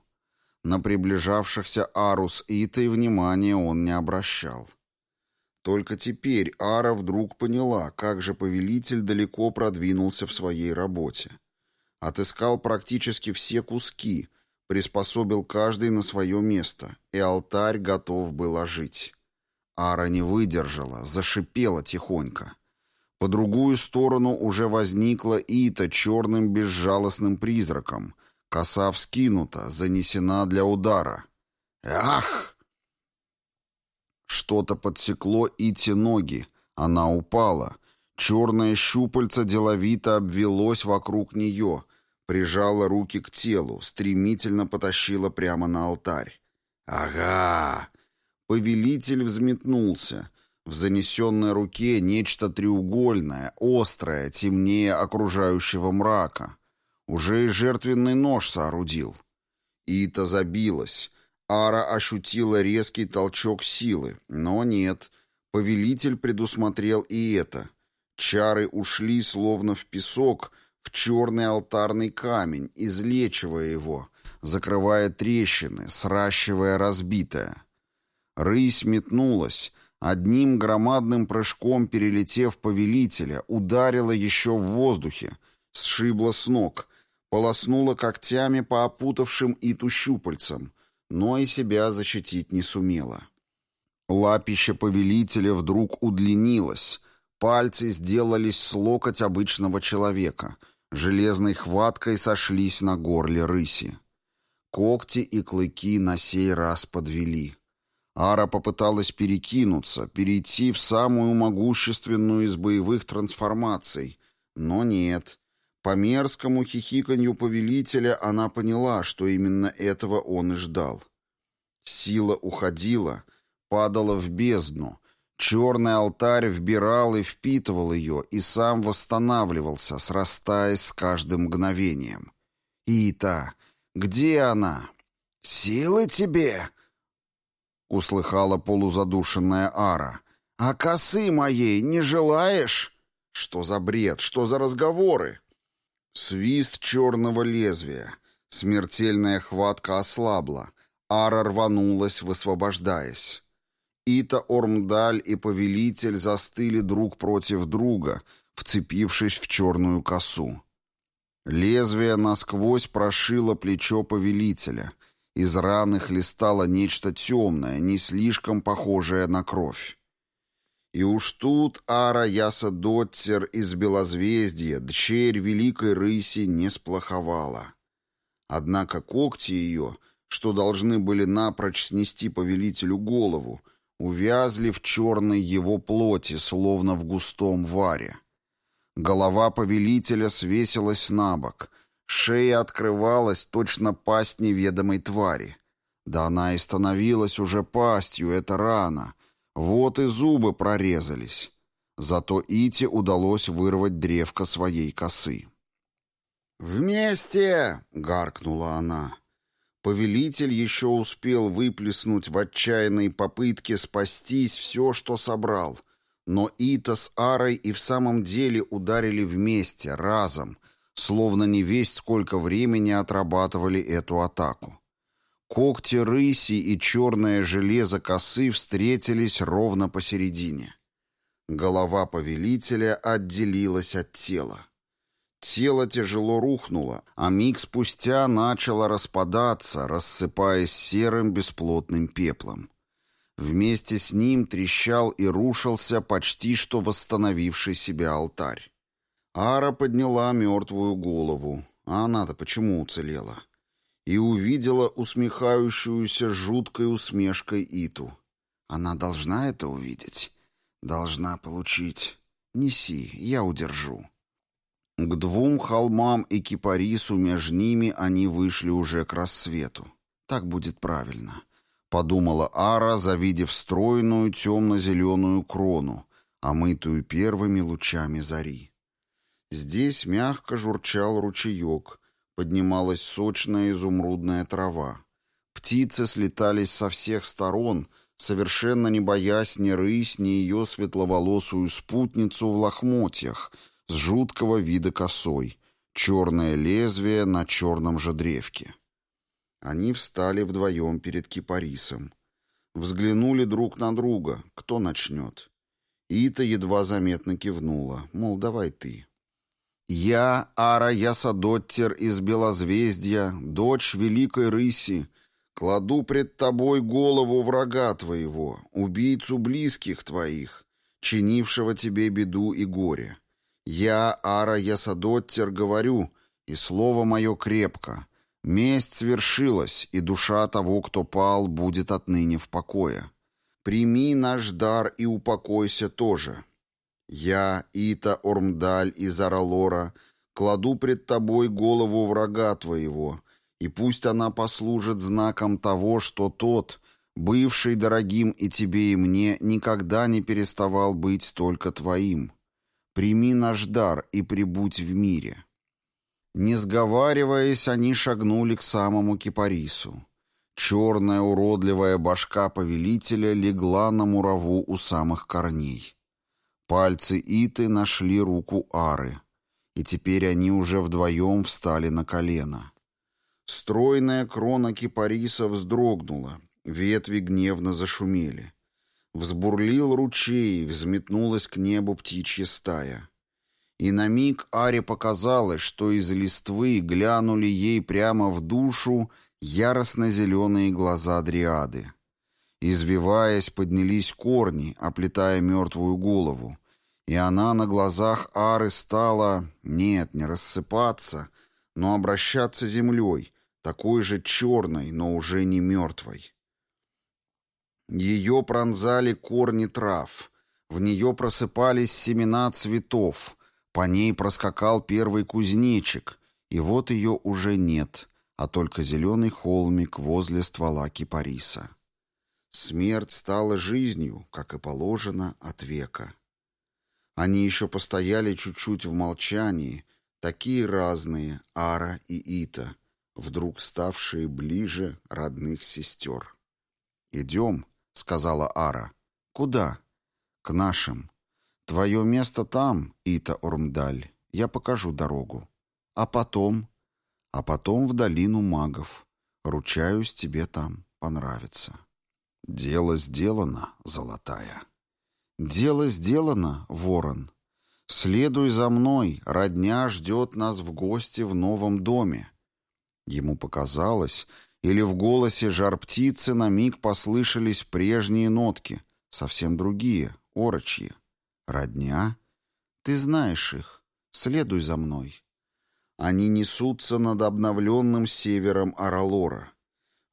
На приближавшихся Арус Итой внимания он не обращал. Только теперь Ара вдруг поняла, как же повелитель далеко продвинулся в своей работе. Отыскал практически все куски, приспособил каждый на свое место, и алтарь готов был ожить. Ара не выдержала, зашипела тихонько. По другую сторону уже возникла Ита черным безжалостным призраком. Коса вскинута, занесена для удара. «Ах!» Что-то подсекло Ити ноги. Она упала. Черное щупальце деловито обвелось вокруг нее, прижало руки к телу, стремительно потащило прямо на алтарь. «Ага!» Повелитель взметнулся. В занесенной руке нечто треугольное, острое, темнее окружающего мрака. Уже и жертвенный нож соорудил. Ита забилась. Ара ощутила резкий толчок силы, но нет. Повелитель предусмотрел и это. Чары ушли словно в песок, в черный алтарный камень, излечивая его, закрывая трещины, сращивая разбитое. Рысь метнулась, одним громадным прыжком перелетев повелителя, ударила еще в воздухе, сшибла с ног, полоснула когтями по опутавшим Иту щупальцам, но и себя защитить не сумела. Лапище повелителя вдруг удлинилось, пальцы сделались с локоть обычного человека, железной хваткой сошлись на горле рыси. Когти и клыки на сей раз подвели. Ара попыталась перекинуться, перейти в самую могущественную из боевых трансформаций, но нет. По мерзкому хихиканью повелителя она поняла, что именно этого он и ждал. Сила уходила, падала в бездну. Черный алтарь вбирал и впитывал ее, и сам восстанавливался, срастаясь с каждым мгновением. «Ита, где она?» «Силы тебе!» — услыхала полузадушенная Ара. «А косы моей не желаешь?» «Что за бред? Что за разговоры?» Свист черного лезвия. Смертельная хватка ослабла. Ара рванулась, высвобождаясь. Ита Ормдаль и Повелитель застыли друг против друга, вцепившись в черную косу. Лезвие насквозь прошило плечо Повелителя. Из раны хлестало нечто темное, не слишком похожее на кровь. И уж тут Ара Яса Доттер из Белозвездья, дщерь Великой Рыси, не сплоховала. Однако когти ее, что должны были напрочь снести повелителю голову, увязли в черной его плоти, словно в густом варе. Голова повелителя свесилась на бок, шея открывалась, точно пасть неведомой твари. Да она и становилась уже пастью, это рано — вот и зубы прорезались. Зато Ите удалось вырвать древко своей косы. «Вместе!» — гаркнула она. Повелитель еще успел выплеснуть в отчаянной попытке спастись все, что собрал. Но Ита с Арой и в самом деле ударили вместе, разом, словно не весть сколько времени отрабатывали эту атаку. Когти рыси и черное железо косы встретились ровно посередине. Голова повелителя отделилась от тела. Тело тяжело рухнуло, а миг спустя начало распадаться, рассыпаясь серым бесплотным пеплом. Вместе с ним трещал и рушился почти что восстановивший себя алтарь. Ара подняла мертвую голову. А она-то почему уцелела? — и увидела усмехающуюся жуткой усмешкой Иту. Она должна это увидеть, должна получить. Неси, я удержу. К двум холмам и кипарису между ними они вышли уже к рассвету. Так будет правильно. Подумала Ара, завидев стройную темно-зеленую крону, омытую первыми лучами зари. Здесь мягко журчал ручеек, поднималась сочная изумрудная трава. Птицы слетались со всех сторон, совершенно не боясь ни рысь, ни ее светловолосую спутницу в лохмотьях, с жуткого вида косой, черное лезвие на черном же древке. Они встали вдвоем перед кипарисом. Взглянули друг на друга, кто начнет. Ита едва заметно кивнула, мол, давай ты. «Я, Ара Ясадоттер из Белозвездья, дочь Великой Рыси, кладу пред тобой голову врага твоего, убийцу близких твоих, чинившего тебе беду и горе. Я, Ара Ясадоттер, говорю, и слово мое крепко. Месть свершилась, и душа того, кто пал, будет отныне в покое. Прими наш дар и упокойся тоже». Я, Ита Ормдаль из Аралора, кладу пред тобой голову врага твоего, и пусть она послужит знаком того, что тот, бывший дорогим и тебе, и мне, никогда не переставал быть только твоим. Прими наш дар и прибудь в мире». Не сговариваясь, они шагнули к самому кипарису. Черная уродливая башка повелителя легла на мураву у самых корней. Пальцы Иты нашли руку Ары, и теперь они уже вдвоем встали на колено. Стройная крона кипариса вздрогнула, ветви гневно зашумели. Взбурлил ручей, взметнулась к небу птичья стая. И на миг Аре показалось, что из листвы глянули ей прямо в душу яростно-зеленые глаза дриады. Извиваясь, поднялись корни, оплетая мертвую голову, и она на глазах Ары стала, нет, не рассыпаться, но обращаться землей, такой же черной, но уже не мертвой. Ее пронзали корни трав, в нее просыпались семена цветов, по ней проскакал первый кузнечик, и вот ее уже нет, а только зеленый холмик возле ствола кипариса. Смерть стала жизнью, как и положено, от века. Они еще постояли чуть-чуть в молчании, такие разные, Ара и Ита, вдруг ставшие ближе родных сестер. «Идем», — сказала Ара. «Куда?» «К нашим. Твое место там, Ита Ормдаль. Я покажу дорогу. А потом...» «А потом в долину магов. Ручаюсь, тебе там понравится». «Дело сделано, золотая». «Дело сделано, ворон. Следуй за мной, родня ждет нас в гости в новом доме». Ему показалось, или в голосе жар-птицы на миг послышались прежние нотки, совсем другие, орочьи. «Родня? Ты знаешь их. Следуй за мной». Они несутся над обновленным севером Аралора.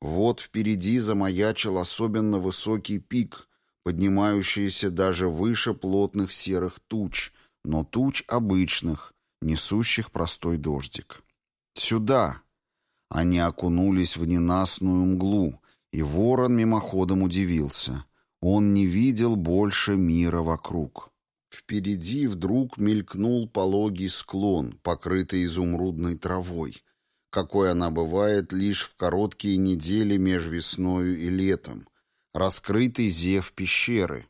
Вот впереди замаячил особенно высокий пик, поднимающийся даже выше плотных серых туч, но туч обычных, несущих простой дождик. «Сюда!» Они окунулись в ненастную мглу, и ворон мимоходом удивился. Он не видел больше мира вокруг. Впереди вдруг мелькнул пологий склон, покрытый изумрудной травой, какой она бывает лишь в короткие недели между весною и летом, раскрытый зев пещеры,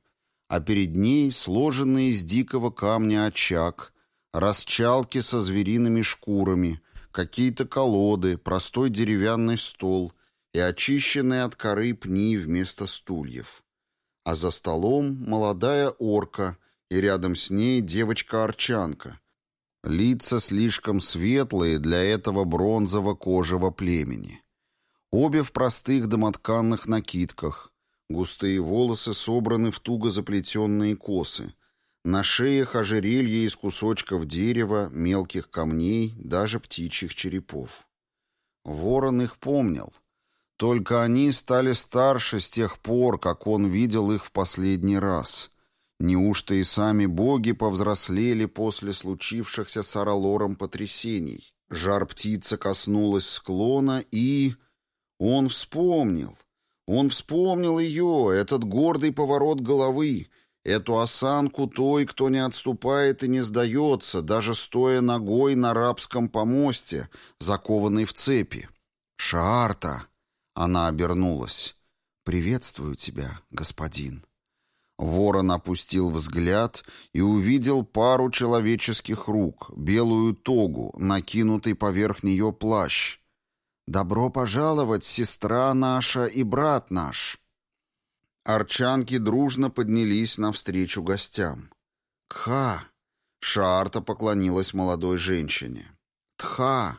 а перед ней сложенный из дикого камня очаг, расчалки со звериными шкурами, какие-то колоды, простой деревянный стол и очищенные от коры пни вместо стульев. А за столом молодая орка и рядом с ней девочка-арчанка. Лица слишком светлые для этого бронзово-кожего племени. Обе в простых домотканных накидках, Густые волосы собраны в туго заплетенные косы. На шеях ожерелье из кусочков дерева, мелких камней, даже птичьих черепов. Ворон их помнил. Только они стали старше с тех пор, как он видел их в последний раз. Неужто и сами боги повзрослели после случившихся с Аралором потрясений? Жар птица коснулась склона и... Он вспомнил. Он вспомнил ее, этот гордый поворот головы, эту осанку той, кто не отступает и не сдается, даже стоя ногой на рабском помосте, закованной в цепи. «Шаарта!» — она обернулась. «Приветствую тебя, господин». Ворон опустил взгляд и увидел пару человеческих рук, белую тогу, накинутый поверх нее плащ, «Добро пожаловать, сестра наша и брат наш!» Арчанки дружно поднялись навстречу гостям. «Кха!» — Шарта поклонилась молодой женщине. «Тха!»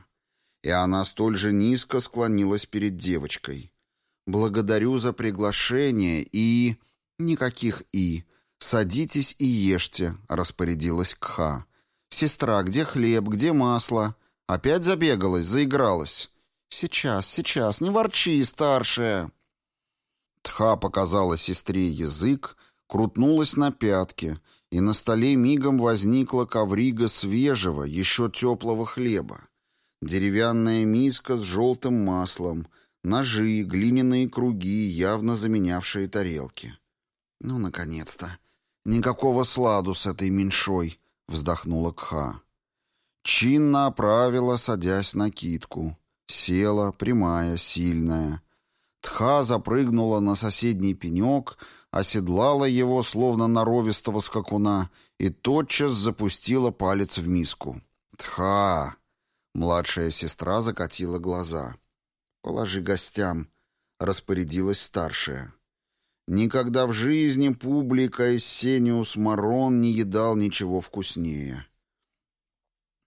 И она столь же низко склонилась перед девочкой. «Благодарю за приглашение и...» «Никаких «и». Садитесь и ешьте», — распорядилась Кха. «Сестра, где хлеб, где масло?» Опять забегалась, заигралась. «Сейчас, сейчас, не ворчи, старшая!» Тха показала сестре язык, крутнулась на пятки, и на столе мигом возникла коврига свежего, еще теплого хлеба. Деревянная миска с желтым маслом, ножи, глиняные круги, явно заменявшие тарелки. «Ну, наконец-то! Никакого сладу с этой меньшой!» — вздохнула Кха. Чинно оправила, садясь на китку. Села, прямая, сильная. Тха запрыгнула на соседний пенек, оседлала его, словно норовистого скакуна, и тотчас запустила палец в миску. «Тха!» — младшая сестра закатила глаза. Положи гостям, распорядилась старшая. Никогда в жизни публика Эссениус Марон не едал ничего вкуснее.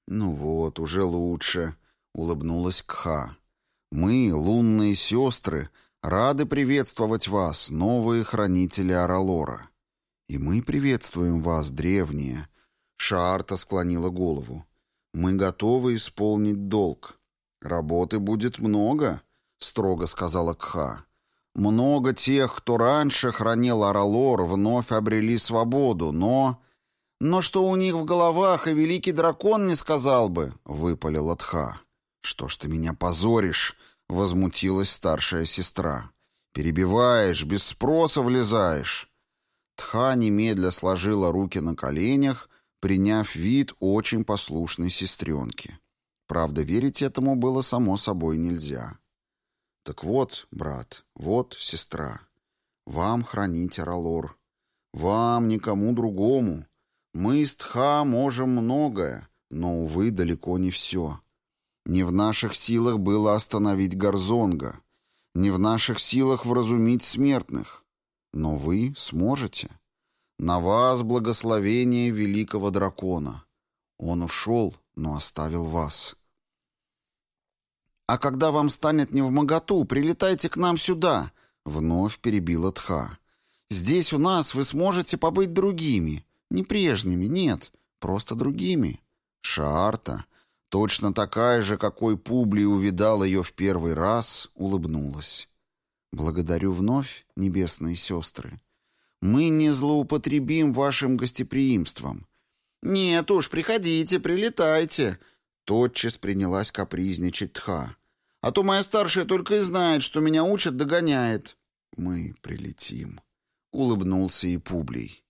«Ну вот, уже лучше», — улыбнулась Кха. «Мы, лунные сестры, рады приветствовать вас, новые хранители Аралора». «И мы приветствуем вас, древние», — Шаарта склонила голову. «Мы готовы исполнить долг. Работы будет много», — строго сказала Кха. «Много тех, кто раньше хранил Аралор, вновь обрели свободу, но...» «Но что у них в головах, и великий дракон не сказал бы», — выпалила Тха. «Что ж ты меня позоришь?» — возмутилась старшая сестра. «Перебиваешь, без спроса влезаешь». Тха немедля сложила руки на коленях, приняв вид очень послушной сестренки. Правда, верить этому было само собой нельзя. «Так вот, брат, вот сестра. Вам хранить Аралор. Вам, никому другому. Мы с Тха можем многое, но, увы, далеко не все. Не в наших силах было остановить Горзонга, не в наших силах вразумить смертных. Но вы сможете. На вас благословение великого дракона. Он ушел, но оставил вас. «А когда вам станет не в моготу, прилетайте к нам сюда», — вновь перебила Тха. «Здесь у нас вы сможете побыть другими, не прежними, нет, просто другими. Шарта, точно такая же, какой Публий увидал ее в первый раз, улыбнулась. «Благодарю вновь, небесные сестры. Мы не злоупотребим вашим гостеприимством». «Нет уж, приходите, прилетайте», — тотчас принялась капризничать Тха. «А то моя старшая только и знает, что меня учат, догоняет». «Мы прилетим», — улыбнулся и Публий.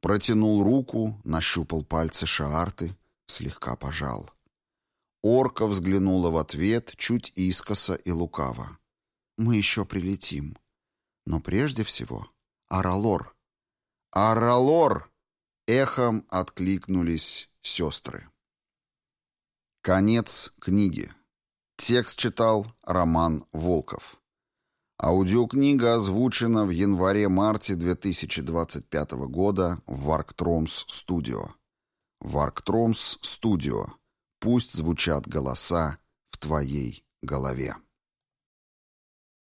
Протянул руку, нащупал пальцы Шаарты, слегка пожал. Орка взглянула в ответ, чуть искоса и лукаво. «Мы еще прилетим. Но прежде всего Аралор». «Аралор!» — эхом откликнулись сестры. Конец книги. Текст читал Роман Волков. Аудиокнига озвучена в январе-марте 2025 года в Варктромс Студио. Варктромс Студио. Пусть звучат голоса в твоей голове.